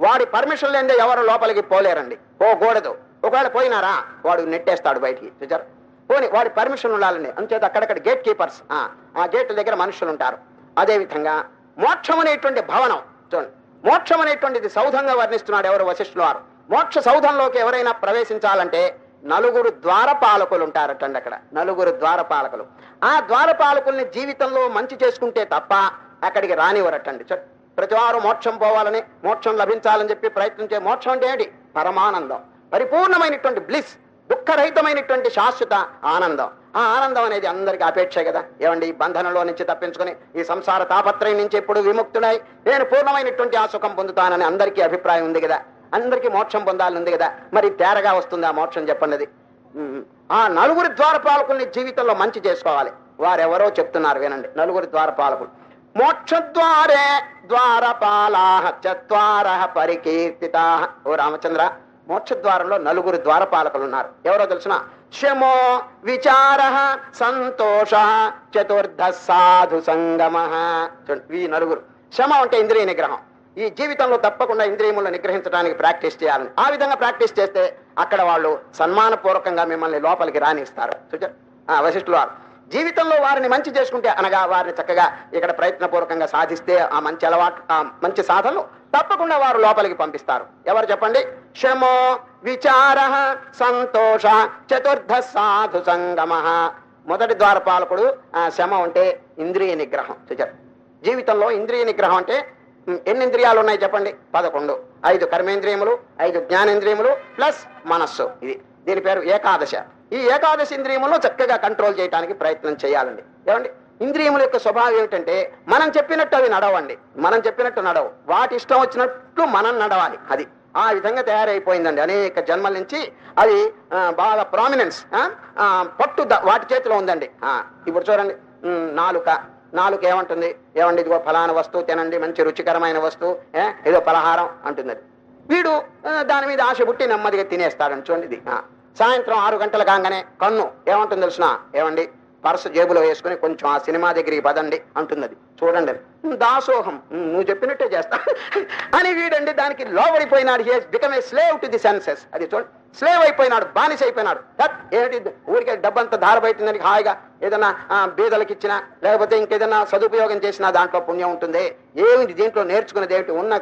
వాడి పర్మిషన్ లేదే ఎవరు లోపలికి పోలేరండి. పోకూడదు ఒకవేళ పోయినారా? వాడు నెట్టేస్తాడు బయటికి చూచారు పోని వాడి పర్మిషన్ ఉండాలండి. అంచేత అక్కడక్కడ గేట్ కీపర్స్ ఆ గేట్ దగ్గర మనుషులు ఉంటారు అదే విధంగా మోక్షం అనేటువంటి భవనం చూడండి మోక్షం అనేటువంటిది సౌధంగా వర్ణిస్తున్నాడు ఎవరు వశిష్ఠులు వారు. మోక్ష సౌధంలోకి ఎవరైనా ప్రవేశించాలంటే నలుగురు ద్వారపాలకులు ఉంటారటండి అక్కడ. నలుగురు ద్వారపాలకులు. ఆ ద్వారపాలకుల్ని జీవితంలో మంచి చేసుకుంటే తప్ప అక్కడికి రానివ్వరటండి. ప్రతివారు మోక్షం పోవాలని మోక్షం లభించాలని చెప్పి ప్రయత్నించే మోక్షం అంటే ఏంటి పరమానందం. పరిపూర్ణమైనటువంటి బ్లిస్. దుఃఖరహితమైనటువంటి శాశ్వత ఆనందం. ఆ ఆనందం అనేది అందరికీ అపేక్ష కదా. ఏమండి ఈ బంధనంలో నుంచి తప్పించుకుని ఈ సంసార తాపత్రయం నుంచి ఎప్పుడు విముక్తుడై నేను పూర్ణమైనటువంటి ఆ సుఖం పొందుతానని అందరికీ అభిప్రాయం ఉంది కదా. అందరికీ మోక్షం పొందాలని ఉంది కదా. మరి తేరగా వస్తుంది ఆ మోక్షం చెప్పండి ఆ నలుగురు ద్వారపాలకుల్ని జీవితంలో మంచి చేసుకోవాలి. వారెవరో చెప్తున్నారు వినండి. నలుగురు ద్వారపాలకులు. మోక్షద్వారే ద్వారపాలా చత్వార పరికీర్తిత. ఓ రామచంద్ర మోక్షద్వారంలో నలుగురు ద్వారపాలకులు ఉన్నారు ఎవరో తెలిసిన? క్షమో విచార సంతోష చతుర్థ సాధు సంగమ. ఈ నలుగురు. శమ అంటే ఇంద్రియ నిగ్రహం. ఈ జీవితంలో తప్పకుండా ఇంద్రియములను నిగ్రహించడానికి ప్రాక్టీస్ చేయాలని. ఆ విధంగా ప్రాక్టీస్ చేస్తే అక్కడ వాళ్ళు సన్మానపూర్వకంగా మిమ్మల్ని లోపలికి రాణిస్తారు వశిష్ఠులు వారు. జీవితంలో వారిని మంచి చేసుకుంటే అనగా వారిని చక్కగా ఇక్కడ ప్రయత్నపూర్వకంగా సాధిస్తే ఆ మంచి అలవాటు మంచి సాధనలు తప్పకుండా వారు లోపలికి పంపిస్తారు. ఎవరు చెప్పండి? క్షమో విచార సంతోష చతుర్థ సాధు సంగమ. మొదటి ద్వారపాలకుడు శమ అంటే ఇంద్రియ నిగ్రహం. చూచారు. జీవితంలో ఇంద్రియ నిగ్రహం అంటే ఎన్ని ఇంద్రియాలు ఉన్నాయి చెప్పండి? పదకొండు. ఐదు కర్మేంద్రియములు ఐదు జ్ఞానేంద్రియములు ప్లస్ మనస్సు. ఇది దీని పేరు ఏకాదశ. ఈ ఏకాదశ ఇంద్రియములను చక్కగా కంట్రోల్ చేయడానికి ప్రయత్నం చేయాలండి. ఏమండి? ఇంద్రియముల యొక్క స్వభావం ఏమిటంటే మనం చెప్పినట్టు అవి నడవండి. మనం చెప్పినట్టు నడవు. వాటి ఇష్టం వచ్చినట్లు మనం నడవాలి. అది. ఆ విధంగా తయారైపోయిందండి. అనేక జన్మల నుంచి అది బాగా ప్రామినెన్స్ పట్టు వాటి చేతిలో ఉందండి. ఇప్పుడు చూడండి. నాలుక. నాలుక ఏమంటుంది? ఏమండి ఇదిగో ఫలానా వస్తువు తినండి మంచి రుచికరమైన వస్తువు ఏదో పలహారం అంటుంది వీడు దాని మీద ఆశ పుట్టి నెమ్మదిగా తినేస్తాడని చూడండి ఇది. సాయంత్రం ఆరు గంటల కాగానే కన్ను ఏమంటుంది తెలిసిన? ఏమండి? పర్సు జేబులో వేసుకుని కొంచెం ఆ సినిమా దగ్గరికి పదండి అంటున్నది. చూడండి. దాసోహం. నువ్వు చెప్పినట్టే చేస్తా. అని వీడండి దానికి లోబడిపోయినాడు. He become a slave to the senses అది చూడండి స్లేవ్ అయిపోయినాడు బానిస అయిపోయినాడు. దట్ ఏంటి ఊరికే డబ్బంతా ధారబైతుందని హాయిగా ఏదైనా బీదలకు ఇచ్చినా లేకపోతే ఇంకేదైనా సదుపయోగం చేసినా దాంట్లో పుణ్యం ఉంటుంది. ఏమిటి? దీంట్లో నేర్చుకునేది ఏమిటి? ఉన్న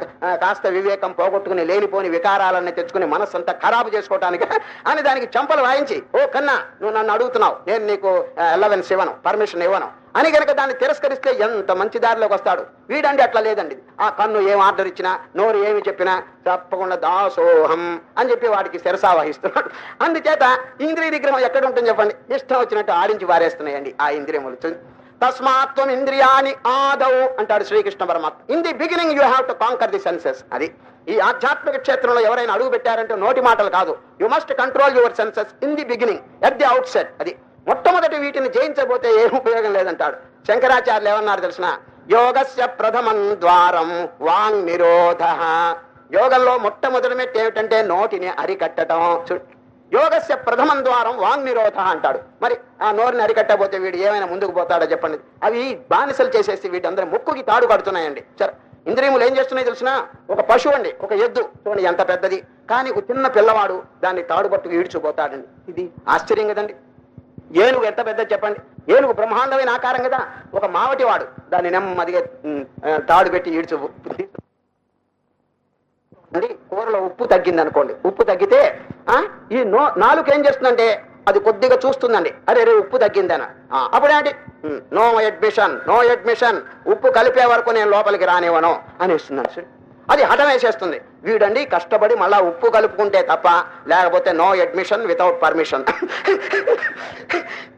కాస్త వివేకం పోగొట్టుకుని లేనిపోని వికారాలన్నీ తెచ్చుకుని మనస్సు అంతా ఖరాబు చేసుకోవటానికి అని దానికి చంపలు వాయించి ఓ కన్నా నువ్వు నన్ను అడుగుతున్నావు. నేను నీకు ఎలవెన్స్ ఇవ్వను పర్మిషన్ ఇవ్వను. అని కనుక దాన్ని తిరస్కరిస్తే ఎంత మంచి దారిలోకి వస్తాడు? వీడండి అట్లా లేదండి. ఆ కన్ను ఏం ఆర్డర్ ఇచ్చినా నోరు ఏమి చెప్పినా తప్పకుండా దాసోహం అని చెప్పి వాడికి శిరసా వహిస్తున్నాడు. అందుచేత ఇంద్రియ విగ్రహం ఎక్కడ ఉంటుంది చెప్పండి? ఇష్టం వచ్చినట్టు ఆడించి వారేస్తున్నాయండి ఆ ఇంద్రియములు. తస్మాత్వం ఇంద్రియాని ఆదౌ అంటాడు శ్రీకృష్ణ పరమాత్మ. In the beginning you have to conquer the senses అది ఈ ఆధ్యాత్మిక క్షేత్రంలో ఎవరైనా అడుగు పెట్టారంటే నోటి మాటలు కాదు. You must control your senses in the beginning at the outset అది మొట్టమొదటి వీటిని జయించబోతే ఏం ఉపయోగం లేదంటాడు. శంకరాచార్యులు ఏమన్నారు తెలిసిన? యోగస్య ప్రథమం ద్వారం వాంగ్ నిరోధ. యోగంలో మొట్టమొదటి మెట్టు ఏమిటంటే నోటిని అరికట్టడం యోగస్య ప్రథమం ద్వారం వాంగ్ నిరోధ అంటాడు. మరి ఆ నోరుని అరికట్టబోతే వీడు ఏమైనా ముందుకు పోతాడో చెప్పండి. అవి బానిసలు చేసేసి వీటందరూ ముక్కుకి తాడు కడుతున్నాయండి. సరే ఇంద్రియములు ఏం చేస్తున్నాయి తెలిసిన? ఒక పశువు అండి ఒక ఎద్దు. చూడండి ఎంత పెద్దది. కానీ ఒక చిన్న పిల్లవాడు దాన్ని తాడు పట్టుకు ఈడ్చుపోతాడండి ఇది ఆశ్చర్యం కదండి. ఏనుగు ఎంత పెద్ద చెప్పండి? ఏనుగు బ్రహ్మాండమైన ఆకారం కదా. ఒక మావటి వాడు దాన్ని నెమ్మదిగా తాడు పెట్టి ఈడ్చు కూరలో ఉప్పు తగ్గింది అనుకోండి ఉప్పు తగ్గితే ఆ ఈ నో నాలుగు ఏం చేస్తుందంటే అది కొద్దిగా చూస్తుందండి. అరే రే ఉప్పు తగ్గిందని అప్పుడేంటి? No admission no admission. ఉప్పు కలిపే వరకు నేను లోపలికి రానివ్వను అనేస్తున్నాను సార్ అది హఠమేసేస్తుంది వీడండి కష్టపడి మళ్ళా ఉప్పు కలుపుకుంటే తప్ప లేకపోతే నో అడ్మిషన్ వితౌట్ పర్మిషన్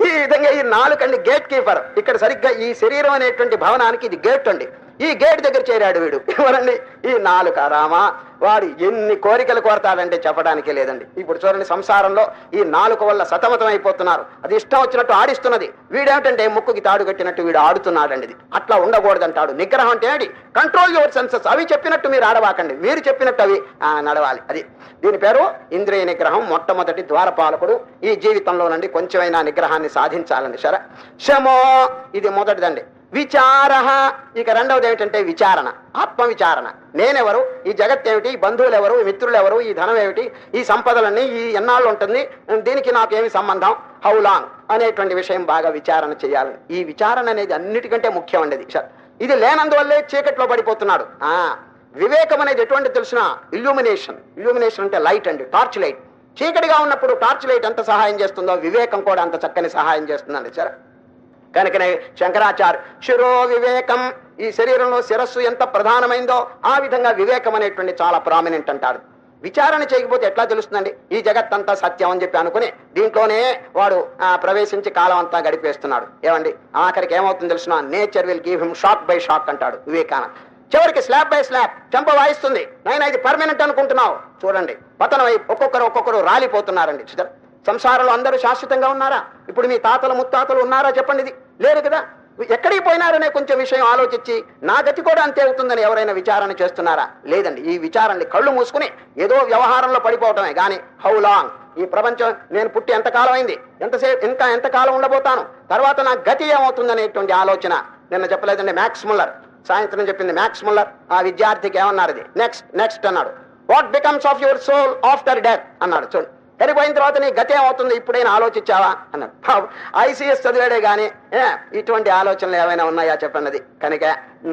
ఈ విధంగా ఈ నాలుకండి గేట్ కీపర్ ఇక్కడ సరిగ్గా ఈ శరీరం అనేటువంటి భవనానికి ఇది గేట్ అండి. ఈ గేట్ దగ్గర చేరాడు వీడు. ఎవరండి ఈ నాలుక రామా వాడు ఎన్ని కోరికలు కోరతాడంటే చెప్పడానికి లేదండి. ఇప్పుడు చూడండి సంసారంలో ఈ నాలుక వల్ల సతమతం అయిపోతున్నారు. అది ఇష్టం వచ్చినట్టు ఆడిస్తున్నది. వీడేమిటంటే ముక్కుకి తాడు కట్టినట్టు వీడు ఆడుతున్నాడండి. ఇది అట్లా ఉండకూడదంటాడు. నిగ్రహం అంటే ఏంటి కంట్రోల్ యువర్ సెన్సెస్ అవి చెప్పినట్టు మీరు ఆడవాకండి. మీరు చెప్పినట్టు అవి ఆ, నడవాలి. అది దీని పేరు ఇంద్రియ నిగ్రహం. మొట్టమొదటి ద్వారపాలకుడు ఈ జీవితంలో నుండి కొంచెమైనా నిగ్రహాన్ని సాధించాలండి. సరే శమో ఇది మొదటిదండి. విచార. ఇక రెండవది ఏమిటంటే విచారణ ఆత్మ విచారణ నేనెవరు? ఈ జగత్ ఏమిటి బంధువులు ఎవరు ఈ మిత్రులు ఎవరు ఈ ధనం ఏమిటి ఈ సంపదలన్నీ ఈ ఎన్నాళ్ళు ఉంటుంది. దీనికి నాకేమి సంబంధం? హౌ లాంగ్ అనేటువంటి విషయం బాగా విచారణ చేయాలని. ఈ విచారణ అనేది అన్నిటికంటే ముఖ్యం అండి ఇది. ఇది లేనందువల్లే చీకట్లో పడిపోతున్నాడు. ఆ వివేకం అనేది ఎటువంటి తెలిసిన? ఇల్యూమినేషన్ ఇల్యూమినేషన్ అంటే లైట్ అండి టార్చ్ లైట్ చీకటిగా ఉన్నప్పుడు టార్చ్ లైట్ ఎంత సహాయం చేస్తుందో వివేకం కూడా అంత చక్కని సహాయం చేస్తుందండి సరే. కనుకనే శంకరాచార్య శిరో వివేకం ఈ శరీరంలో శిరస్సు ఎంత ప్రధానమైందో ఆ విధంగా వివేకం అనేటువంటి చాలా ప్రామినెంట్ అంటారు. విచారణ చేయకపోతే ఎట్లా తెలుస్తుందండి? ఈ జగత్తంతా సత్యం అని చెప్పి అనుకుని దీంట్లోనే వాడు ఆ, ప్రవేశించి కాలం అంతా గడిపేస్తున్నాడు. ఏమండి? ఆఖరికి ఏమవుతుంది తెలుసిన nature will give him shock by shock అంటాడు వివేకానంద. చివరికి స్లాబ్ బై స్లాబ్ చెంప వాయిస్తుంది. నైనా ఇది పర్మనెంట్ అనుకుంటున్నావు. చూడండి. పతనం అయి ఒక్కొక్కరు ఒక్కొక్కరు రాలిపోతున్నారండి. సంసారంలో అందరూ శాశ్వతంగా ఉన్నారా? ఇప్పుడు మీ తాతలు ముత్తాతలు ఉన్నారా? చెప్పండి ఇది లేరు కదా? ఎక్కడికి పోయినారనే కొంచెం విషయం ఆలోచించి నా గతి కూడా అంతే అవుతుందని ఎవరైనా విచారణ చేస్తున్నారా? లేదండి ఈ విచారాన్ని కళ్ళు మూసుకుని ఏదో వ్యవహారంలో పడిపోవటమే. కానీ హౌ లాంగ్ ఈ ప్రపంచం నేను పుట్టి ఎంతకాలం అయింది? ఎంతసేపు ఇంకా ఎంతకాలం ఉండబోతాను? తర్వాత నా గతి ఏమవుతుందనేటువంటి ఆలోచన నిన్న చెప్పలేదండి మ్యాక్స్ ముల్లర్. సాయంత్రం చెప్పింది మ్యాక్స్ ముల్లర్ ఆ విద్యార్థికి ఏమన్నారు ఇది నెక్స్ట్ నెక్స్ట్ అన్నాడు. What becomes of your soul after death అన్నాడు. చూడండి. చనిపోయిన తర్వాత నీ గతి ఏమవుతుంది? ఇప్పుడైనా ఆలోచించావా? అన్నాడు. ఐసీఎస్ చదివాడే గాని ఇటువంటి ఆలోచనలు ఏమైనా ఉన్నాయా చెప్పన్నది? కనుక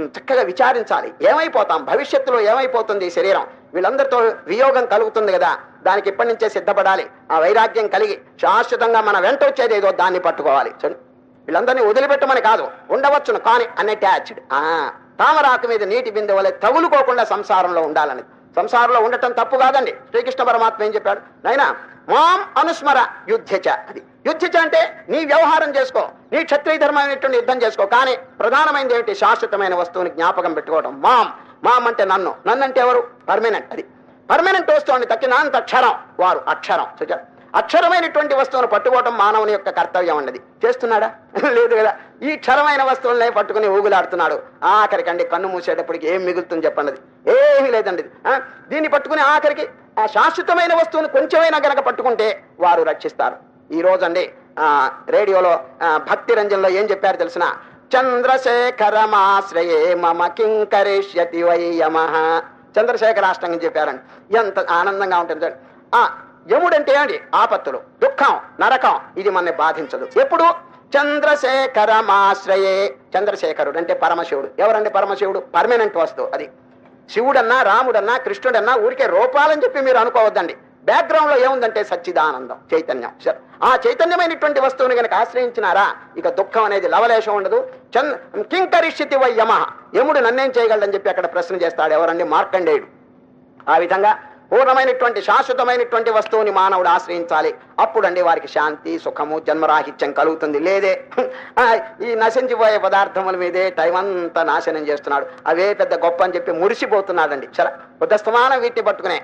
చక్కగా విచారించాలి. ఏమైపోతాం? భవిష్యత్తులో ఏమైపోతుంది ఈ శరీరం? వీళ్ళందరితో వియోగం కలుగుతుంది కదా? దానికి ఇప్పటి నుంచే సిద్ధపడాలి. ఆ వైరాగ్యం కలిగి శాశ్వతంగా మన వెంట వచ్చేది ఏదో దాన్ని పట్టుకోవాలి. వీళ్ళందరినీ వదిలిపెట్టమని కాదు ఉండవచ్చును కానీ అన్అటాచ్డ్. ఆ తామరాకు మీద నీటి బిందె వలె తగులుకోకుండా సంసారంలో ఉండాలని. సంసారంలో ఉండటం తప్పు కాదండి. శ్రీకృష్ణ పరమాత్మ ఏం చెప్పాడు? నైనా మాం అనుస్మర యుద్ధచ అది. యుద్ధచ అంటే నీ వ్యవహారం చేసుకో నీ క్షత్రియ ధర్మమైనటువంటి యుద్ధం చేసుకో. కానీ ప్రధానమైనది ఏమిటి శాశ్వతమైన వస్తువుని జ్ఞాపకం పెట్టుకోవడం మాం మాం అంటే నన్ను. నన్ను అంటే ఎవరు? పర్మనెంట్ అది. పర్మనెంట్ వస్తువుని తక్కినంత అక్షరం వారు అక్షరం. చూచారు అక్షరమైనటువంటి వస్తువును పట్టుకోవటం మానవుని యొక్క కర్తవ్యం అన్నది. చేస్తున్నాడా? లేదు కదా. ఈ క్షరమైన వస్తువులనే పట్టుకుని ఊగులాడుతున్నాడు. ఆఖరికండి కన్ను మూసేటప్పటికి ఏం మిగులుతుంది చెప్పండి ఏమీ లేదండి. దీన్ని పట్టుకుని ఆఖరికి ఆ శాశ్వతమైన వస్తువుని కొంచెమైనా గనక పట్టుకుంటే వారు రక్షిస్తారు. ఈ రోజండి ఆ రేడియోలో ఆ, భక్తి రంజన్లో ఏం చెప్పారు తెలిసిన? చంద్రశేఖరమాశ్రయే మమ కింకరిష్యతి వై యమ. చంద్రశేఖర అష్టంగం చెప్పారండి. ఎంత ఆనందంగా ఉంటుంది ఆ యముడంటే అండి ఆపత్తులు దుఃఖం నరకం ఇది మనని బాధించదు. ఎప్పుడు? చంద్రశేఖరమాశ్రయే. చంద్రశేఖరుడు అంటే పరమశివుడు. ఎవరండి పరమశివుడు? పర్మనెంట్ వస్తువు అది. శివుడన్నా రాముడన్నా కృష్ణుడన్నా ఊరికే రూపాలని చెప్పి మీరు అనుకోవద్దండి. బ్యాక్గ్రౌండ్లో ఏముందంటే సచ్చిదానందం చైతన్యం. ఆ చైతన్యమైనటువంటి వస్తువుని కనుక ఆశ్రయించినారా ఇక దుఃఖం అనేది లవలేశం ఉండదు. చంద్ కింకరిష్యతి వై యమ యముడు నన్నేం చేయగలడని చెప్పి అక్కడ ప్రశ్న చేస్తాడు ఎవరండి? మార్కండేయుడు. ఆ విధంగా పూర్ణమైనటువంటి శాశ్వతమైనటువంటి వస్తువుని మానవుడు ఆశ్రయించాలి. అప్పుడండి వారికి శాంతి సుఖము జన్మరాహిత్యం కలుగుతుంది. లేదే ఈ నశించిపోయే పదార్థముల మీదే టైం అంతా నాశనం చేస్తున్నాడు. అవే పెద్ద గొప్ప అని చెప్పి మురిసిపోతున్నాడండి. సరే ఉదస్తమానం వీటిని పట్టుకునే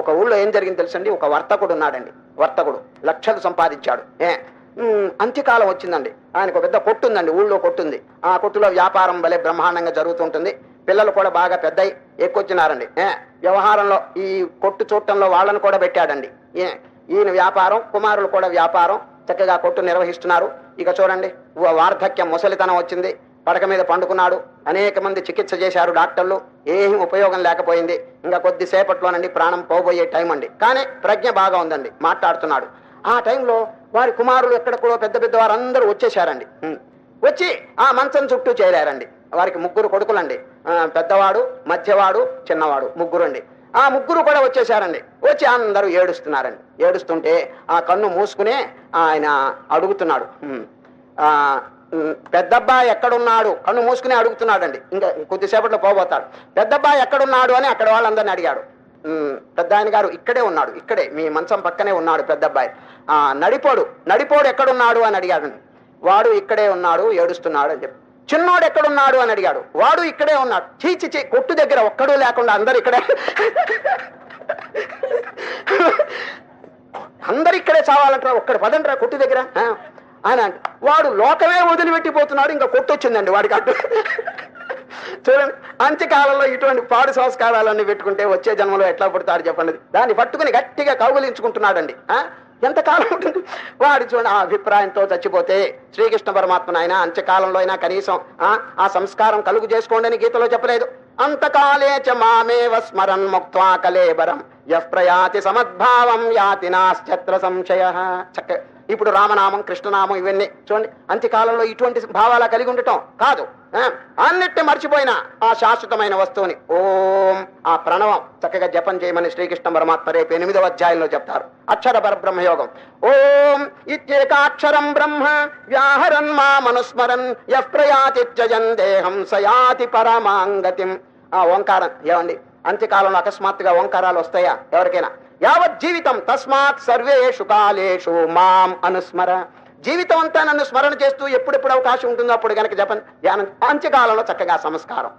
ఒక ఊళ్ళో ఏం జరిగింది తెలుసండి? ఒక వర్తకుడు ఉన్నాడండి. వర్తకుడు లక్షలు సంపాదించాడు. ఏ అంత్యకాలం వచ్చిందండి. ఆయనకు ఒక పెద్ద కొట్టుందండి ఊళ్ళో కొట్టుంది ఆ కొట్టులో వ్యాపారం భలే బ్రహ్మాండంగా జరుగుతుంటుంది పిల్లలు కూడా బాగా పెద్దయి ఎక్కువచ్చినారండి. వ్యవహారంలో ఈ కొట్టు చూడటంలో వాళ్ళను కూడా పెట్టాడండి. ఏ ఈయన వ్యాపారం కుమారులు కూడా వ్యాపారం చక్కగా కొట్టు నిర్వహిస్తున్నారు. ఇక చూడండి వార్ధక్యం ముసలితనం వచ్చింది. పడక మీద పండుకున్నాడు. అనేక మంది చికిత్స చేశారు డాక్టర్లు. ఏం ఉపయోగం లేకపోయింది. ఇంకా కొద్దిసేపట్లోనండి ప్రాణం పోబోయే టైం అండి కానీ ప్రజ్ఞ బాగా ఉందండి మాట్లాడుతున్నాడు. ఆ టైంలో వారి కుమారులు ఎక్కడెక్కడో పెద్ద పెద్ద వారందరూ వచ్చేసారండి వచ్చి ఆ మంచం చుట్టూ చేరారండి. వారికి ముగ్గురు కొడుకులండి. పెద్దవాడు మధ్యవాడు చిన్నవాడు ముగ్గురు అండి ఆ ముగ్గురు కూడా వచ్చేసారండి వచ్చి అందరూ ఏడుస్తున్నారండి. ఏడుస్తుంటే ఆ కన్ను మూసుకునే ఆయన అడుగుతున్నాడు. పెద్దబ్బా పెద్దబ్బాయి ఎక్కడున్నాడు? కన్ను మూసుకుని అడుగుతున్నాడండి. ఇంకా కొద్దిసేపట్లో పోబోతాడు. పెద్దబ్బాయి ఎక్కడున్నాడు అని అక్కడ వాళ్ళందరిని అడిగాడు. పెద్ద ఆయన గారు ఇక్కడే ఉన్నాడు. ఇక్కడే మీ మంచం పక్కనే ఉన్నాడు పెద్దబ్బాయి. ఆ నడిపోడు. నడిపోడు ఎక్కడున్నాడు అని అడిగాడండి. వాడు ఇక్కడే ఉన్నాడు ఏడుస్తున్నాడు అని చెప్పి. చిన్నోడు ఎక్కడున్నాడు? అని అడిగాడు. వాడు ఇక్కడే ఉన్నాడు. చీచి చీ కొట్టు దగ్గర ఒక్కడూ లేకుండా అందరు ఇక్కడే అందరు ఇక్కడే చావాలంటారా ఒక్కడ పదంట్రా కొట్టు దగ్గర. ఆ, అని అంటే వాడు లోకమే వదిలిపెట్టిపోతున్నాడు ఇంకా కొట్టు వచ్చిందండి వాడికి అడ్డు. చూడండి అంత్యకాలంలో ఇటువంటి పాడు సంస్కారాలన్నీ పెట్టుకుంటే వచ్చే జన్మలో ఎట్లా పుడతాడు చెప్పండి. దాన్ని పట్టుకుని గట్టిగా కౌగులించుకుంటున్నాడండి. ఆ? ఎంతకాలం ఉంటుంది? వాడు చూడండి ఆ అభిప్రాయంతో చచ్చిపోతే శ్రీకృష్ణ పరమాత్మ ఆయన అంత్యకాలంలో అయినా కనీసం ఆ, సంస్కారం కలుగు చేసుకోండి అని గీతలో చెప్పలేదు. అంతకాలే చ మామేవ స్మరన్ ముక్త్వా కలేబరం యః ప్రయాతి సమద్భావం యాతి నాశ్చత్ర సంశయ. చక్క. ఇప్పుడు రామనామం కృష్ణనామం ఇవన్నీ చూడండి. అంత్యకాలంలో ఇటువంటి భావాల కలిగి ఉండటం కాదు. ఆ, అన్నిటిని మర్చిపోయిన ఆ శాశ్వతమైన వస్తువుని. ఓం. ఆ ప్రణవం. చక్కగా జపం చేయమని శ్రీకృష్ణ పరమాత్మ రేపు ఎనిమిదవ అధ్యాయంలో చెప్తారు. అక్షర పరబ్రహ్మయోగం. ఓం. ఇత్యేకాక్షరం బ్రహ్మ. వ్యాహరన్ మా మనుస్మరన్. యః ప్రయాతి దేహం సయాతి పరమాంగతిం. ఆ ఓంకారం. ఏమండి? అంత్యకాలంలో అకస్మాత్తుగా ఓంకారాలు వస్తాయా? ఎవరికైనా? యావత్ జీవితం తస్మాత్ సర్వేషు కాలేషు మాం అనుస్మర. జీవితం అంతా నన్ను స్మరణ చేస్తూ ఎప్పుడెప్పుడు అవకాశం ఉంటుందో అప్పుడు గనక జపం ధ్యానం అంత్యకాలంలో చక్కగా సంస్కారం.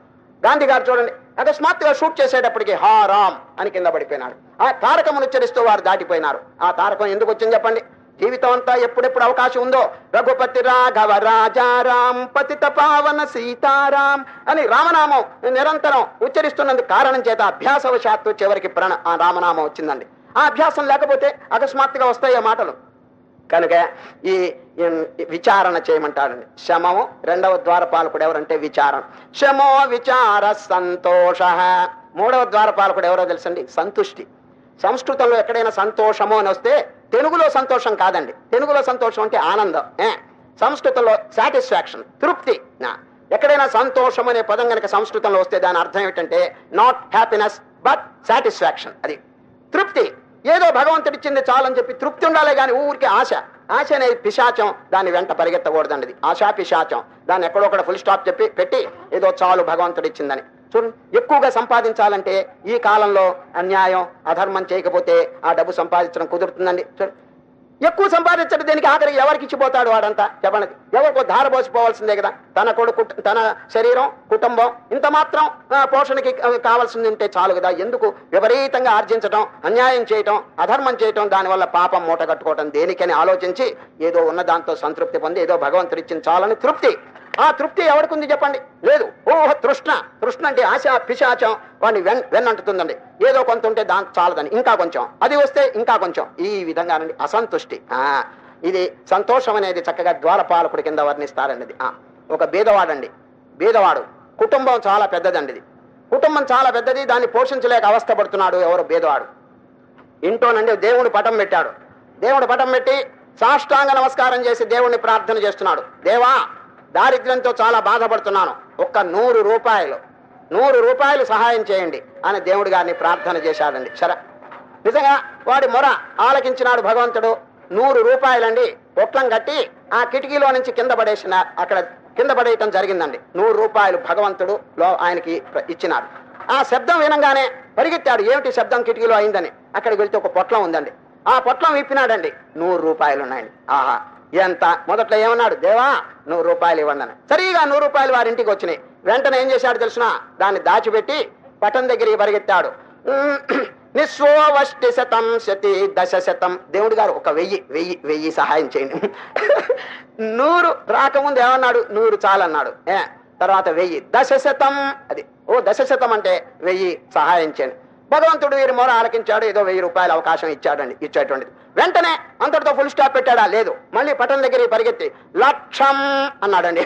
గాంధీ గారు చూడండి అకస్మాత్తుగా షూట్ చేసేటప్పటికి హా రామ్ అని కింద పడిపోయినాడు. ఆ తారకమును ఉచ్చరిస్తూ వారు దాటిపోయినారు. ఆ తారకం ఎందుకు వచ్చింది చెప్పండి? జీవితం అంతా ఎప్పుడెప్పుడు అవకాశం ఉందో రఘుపతి రాఘవ రాజారాం పతిత పావన సీతారాం అని రామనామం నిరంతరం ఉచ్చరిస్తున్నందుకు కారణం చేత అభ్యాసవశాత్తు చివరికి ప్రాణ ఆ రామనామం వచ్చిందండి. ఆ అభ్యాసం లేకపోతే అకస్మాత్తుగా వస్తాయి ఆ మాటలు. కనుక ఈ ఈ విచారణ చేయమంటాడండి. శమము రెండవ ద్వారపాలకుడు ఎవరంటే విచారణ శమో విచార సంతోష. మూడవ ద్వారపాలకుడు ఎవరో తెలుసండి? సంతుష్టి. సంస్కృతంలో ఎక్కడైనా సంతోషము అని వస్తే తెలుగులో సంతోషం కాదండి. తెలుగులో సంతోషం అంటే ఆనందం. ఏ? సంస్కృతంలో సాటిస్ఫాక్షన్ తృప్తి. నా. ఎక్కడైనా సంతోషం అనే పదం కనుక సంస్కృతంలో వస్తే దాని అర్థం ఏంటంటే నాట్ హ్యాపీనెస్ బట్ సాటిస్ఫాక్షన్ అది. తృప్తి. ఏదో భగవంతుడిచ్చింది చాలని చెప్పి తృప్తి ఉండాలి కానీ ఊరికి ఆశ. ఆశ అనేది పిశాచం. దాని వెంట పరిగెత్తకూడదండి. ఆశా పిశాచం దాన్ని ఎక్కడొక్కడ ఫుల్ స్టాప్ చెప్పి పెట్టి ఏదో చాలు భగవంతుడు ఇచ్చిందని. చూడండి ఎక్కువగా సంపాదించాలంటే ఈ కాలంలో అన్యాయం అధర్మం చేయకపోతే ఆ డబ్బు సంపాదించడం కుదురుతుందండి. చూడండి ఎక్కువ సంపాదించడం దేనికి ఆఖరికి ఎవరికి ఇచ్చిపోతాడు వాడంతా? చెప్పండి. ఎవరికో ధార పోసిపోవాల్సిందే కదా. తన కొడుకు తన శరీరం కుటుంబం ఇంత మాత్రం పోషణకి కావాల్సింది ఉంటే చాలు కదా. ఎందుకు? విపరీతంగా ఆర్జించడం అన్యాయం చేయటం అధర్మం చేయటం దానివల్ల పాపం మూట కట్టుకోవటం దేనికని ఆలోచించి ఏదో ఉన్న దాంతో సంతృప్తి పొంది ఏదో భగవంతుడిచ్చిన చాలని తృప్తి ఆ తృప్తి ఎవరికి ఉంది చెప్పండి? లేదు. ఓహో తృష్ణ. తృష్ణ అంటే ఆశ పిశాచం. వాడిని వెన్ వెన్నంటుతుందండి ఏదో కొంత ఉంటే దాని చాలదని. ఇంకా కొంచెం. అది వస్తే ఇంకా కొంచెం. ఈ విధంగానండి. అసంతుష్టి. ఆ ఇది సంతోషం అనేది చక్కగా ద్వారపాలకుడి కింద వర్ణిస్తారండి ఆ, ఒక బీదవాడండి బీదవాడు కుటుంబం చాలా పెద్దదండి ఇది. కుటుంబం చాలా పెద్దది. దాన్ని పోషించలేక అవస్థపడుతున్నాడు ఎవరు బీదవాడు ఇంటోనండి దేవుడు పటం పెట్టాడు. దేవుడు పటం పెట్టి సాష్టాంగ నమస్కారం చేసి దేవుణ్ణి ప్రార్థన చేస్తున్నాడు. దేవా దారిద్ర్యంతో చాలా బాధపడుతున్నాను. ఒక్క నూరు రూపాయలు. నూరు రూపాయలు సహాయం చేయండి అని దేవుడి గారిని ప్రార్థన చేశాడండి. సరే. నిజంగా వాడి మొర ఆలకించినాడు భగవంతుడు. నూరు రూపాయలండి. పొట్లం కట్టి ఆ కిటికీలో నుంచి కింద పడేసిన అక్కడ కింద పడేయటం జరిగిందండి. నూరు రూపాయలు భగవంతుడు లో ఆయనకి ఇచ్చినాడు. ఆ శబ్దం వినంగానే పరిగెత్తాడు. ఏమిటి శబ్దం కిటికీలో అయిందని? అక్కడికి వెళ్తే ఒక పొట్లం ఉందండి. ఆ పొట్లం విప్పినాడండి. నూరు రూపాయలు ఉన్నాయండి ఆహా. ఎంత? మొదట్లో ఏమన్నాడు? దేవా నూరు రూపాయలు ఇవ్వండి సరిగా నూరు రూపాయలు వారి ఇంటికి వచ్చినాయి. వెంటనే ఏం చేశాడు తెలిసిన? దాన్ని దాచిపెట్టి పటం దగ్గరికి పరిగెత్తాడు. ఉమ్, నిస్వోవష్టి శతం శతి దశ శతం. దేవుడు గారు ఒక వెయ్యి వెయ్యి వెయ్యి సహాయం చేయండి. నూరు రాకముందు ఏమన్నాడు? నూరు చాలన్నాడు. ఏ తర్వాత వెయ్యి. దశ శతం అది ఓ దశ శతం అంటే వెయ్యి సహాయం చేయండి. భగవంతుడు వీరి మొర ఆలకించాడు ఏదో వెయ్యి రూపాయల అవకాశం ఇచ్చాడండి ఇచ్చేటువంటిది. వెంటనే అంతటితో ఫుల్ స్టాప్ పెట్టాడా? లేదు. మళ్ళీ పట్టణం దగ్గర పరిగెత్తి లక్షం అన్నాడండి.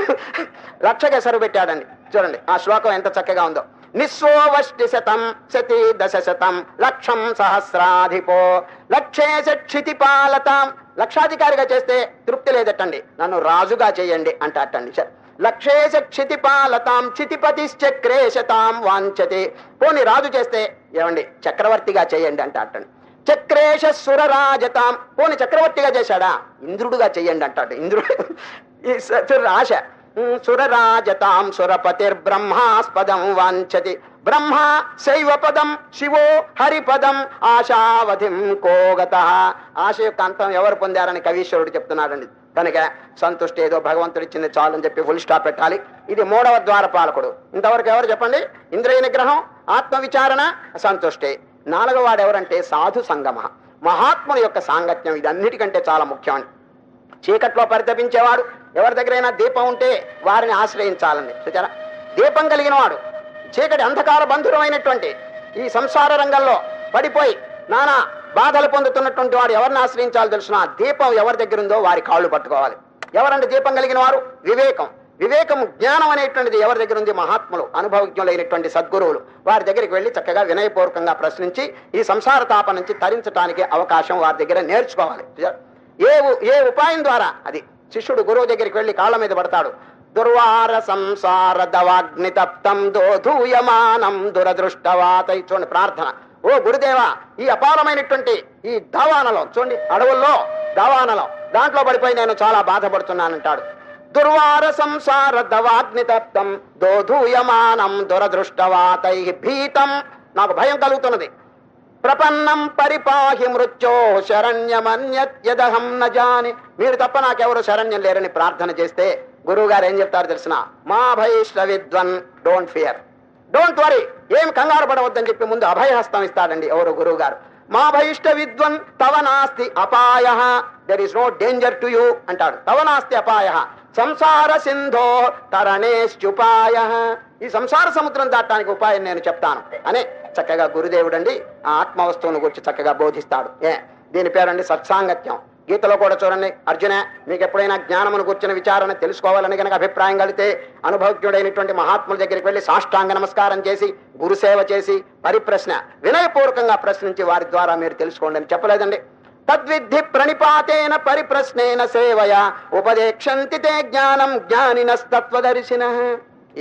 లక్షకి ఎసరు పెట్టాడండి. చూడండి ఆ శ్లోకం ఎంత చక్కగా ఉందో. నిస్సోవష్టి శతం శతి దశ శతం లక్షం సహస్రాధిపో లక్ష క్షితిపాలతాం లక్షాధికారిగా చేస్తే తృప్తి లేదటండి. నన్ను రాజుగా చేయండి అంట అట్టండి సరే లక్షేశ క్షితిపాలతాం క్షితిపతిశ్చక్రేశతాం వాంఛతి. పోని రాజు చేస్తే ఏమండి? చక్రవర్తిగా చేయండి అంట అట్టండి చక్రేష సురరాజతాం పోని చక్రవర్తిగా చేశాడా? ఇంద్రుడుగా చెయ్యండి అంటాడు. ఇంద్రుడు ఈ స- చూడు ఆశ వాంఛతి. బ్రహ్మ శైవపదం శివో హరిపదం ఆశావధిం కోగత. ఆశ యొక్క అంతం ఎవరు పొందారని కవీశ్వరుడు చెప్తున్నాడండి. కనుక సంతుష్టి ఏదో భగవంతుడు ఇచ్చింది చాలని చెప్పి ఫుల్ స్టాప్ పెట్టాలి. ఇది మూడవ ద్వార పాలకుడు ఇంతవరకు ఎవరు చెప్పండి? ఇంద్రియ నిగ్రహం ఆత్మ విచారణ సంతుష్టి. నాలుగవ వాడు ఎవరంటే సాధు సంగమ. మహాత్ముల యొక్క సాంగత్యం ఇది అన్నిటికంటే చాలా ముఖ్యమని చీకట్లో పరితపించేవాడు ఎవరి దగ్గరైనా దీపం ఉంటే వారిని ఆశ్రయించాలని. చూచారా దీపం కలిగిన వాడు చీకటి అంధకార బంధురమైనటువంటి ఈ సంసార రంగంలో పడిపోయి నానా బాధలు పొందుతున్నటువంటి వాడు ఎవరిని ఆశ్రయించాలో తెలుసిన దీపం ఎవరి దగ్గర ఉందో వారి కాళ్ళు పట్టుకోవాలి. ఎవరంటే దీపం కలిగిన వారు వివేకం. వివేకం జ్ఞానం అనేటువంటిది ఎవరి దగ్గర ఉంది? మహాత్ములు అనుభవజ్ఞులైనటువంటి సద్గురువులు. వారి దగ్గరికి వెళ్ళి చక్కగా వినయపూర్వకంగా ప్రశ్నించి ఈ సంసార తాప నుంచి తరించడానికి అవకాశం వారి దగ్గర నేర్చుకోవాలి. ఏ ఉ- ఏ ఉపాయం ద్వారా? అది శిష్యుడు గురువు దగ్గరికి వెళ్ళి కాళ్ళ మీద పడతాడు. దుర్వార సంసార దవాగ్ని తప్తం దోధూయమానం దురదృష్టవాతై. చూడండి ప్రార్థన. ఓ గురుదేవా ఈ అపారమైనటువంటి ఈ దావానలో చూడండి అడవుల్లో దావానలో దాంట్లో పడిపోయి నేను చాలా బాధపడుతున్నానంటాడు. దుర్వార సంసార దవాగ్ని తప్తం దోధూయమానం దురదృష్టవాతై భీతం నాకు భయం కలుగుతున్నది. ప్రపన్నం పరిపాహి మృత్యో శరణ్యమన్యదహం నజాని మీరు తప్ప నాకెవరు శరణ్యం లేరని ప్రార్థన చేస్తే గురువు గారు ఏం చెప్తారు తెలిసిన? మా భైష్ట విద్వన్ డోంట్ ఫియర్ డోంట్ వరీ ఏం కంగారు పడవద్దని చెప్పి ముందు అభయహస్తం ఇస్తాడండి ఎవరు గురువు గారు మా భయిష్ట విద్వన్ తవ నాస్తి అపాయ. There is no danger to you అంటాడు. తవ నాస్తి అపాయ. సంసార సింధో తరణేశ్చుపాయ. ఈ సంసార సముద్రం దాటానికి ఉపాయం నేను చెప్తాను. అనే చక్కగా గురుదేవుడు అండి ఆ ఆత్మ వస్తువును గురించి చక్కగా బోధిస్తాడు. ఏ దీని పేరండి సత్సాంగత్యం. గీతలో కూడా చూడండి అర్జున మీకు ఎప్పుడైనా జ్ఞానమును కూర్చున్న విచారణ తెలుసుకోవాలని కనుక అభిప్రాయం కలిగితే అనుభవజ్ఞుడైనటువంటి మహాత్ముల దగ్గరికి వెళ్ళి సాష్టాంగ నమస్కారం చేసి గురుసేవ చేసి పరిప్రశ్న వినయపూర్వకంగా ప్రశ్నించి వారి ద్వారా మీరు తెలుసుకోండి అని చెప్పలేదండి. తద్విద్ధి ప్రణిపాతేన పరిప్రశ్నేన సేవయ. ఉపదేక్షంతి తే జ్ఞానం జ్ఞానినస్తత్వదర్శిన.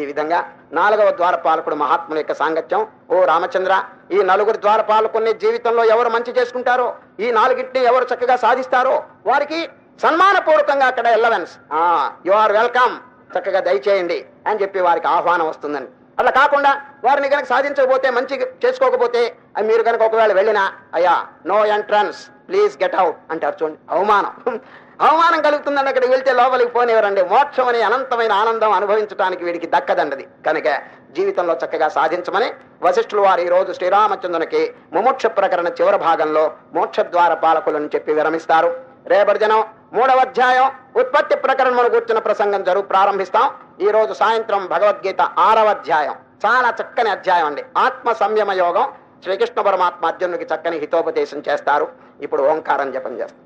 ఈ విధంగా నాలుగవ ద్వారపాలకుడు మహాత్ముల యొక్క సాంగత్యం. ఓ రామచంద్ర ఈ నలుగురు ద్వారపాలకుని జీవితంలో ఎవరు మంచి చేసుకుంటారో ఈ నాలుగింటిని ఎవరు చక్కగా సాధిస్తారో వారికి సన్మానపూర్వకంగా అక్కడ ఎల్లవెన్స్. యు ఆర్ వెల్కమ్ చక్కగా దయచేయండి అని చెప్పి వారికి ఆహ్వానం వస్తుందని. అట్లా కాకుండా వారిని కనుక సాధించకపోతే మంచి చేసుకోకపోతే మీరు కనుక ఒకవేళ వెళ్ళినా అయ్యా no entrance please get out అంటారు చూడండి. అవమానం. అవమానం కలుగుతుందండి అక్కడికి వెళ్తే లోపలికి పోనివ్వరండి. మోక్షం అనే అనంతమైన ఆనందం అనుభవించడానికి వీడికి దక్కదండది. కనుక జీవితంలో చక్కగా సాధించమని వశిష్ఠులు వారు ఈరోజు శ్రీరామచంద్రునికి ముముక్ష ప్రకరణ చివరి భాగంలో మోక్షద్వార పాలకులను చెప్పి విరమిస్తారు. రేపటి జనం మూడవ అధ్యాయం ఉత్పత్తి ప్రకరణను కూర్చున్న ప్రసంగం జరుగు ప్రారంభిస్తాం. ఈ రోజు సాయంత్రం భగవద్గీత ఆరవ అధ్యాయం. చాలా చక్కని అధ్యాయం అండి. ఆత్మ సంయమ యోగం. శ్రీకృష్ణ పరమాత్మ అర్జునుడికి చక్కని హితోపదేశం చేస్తారు. ఇప్పుడు ఓంకారం జపం చేస్తారు.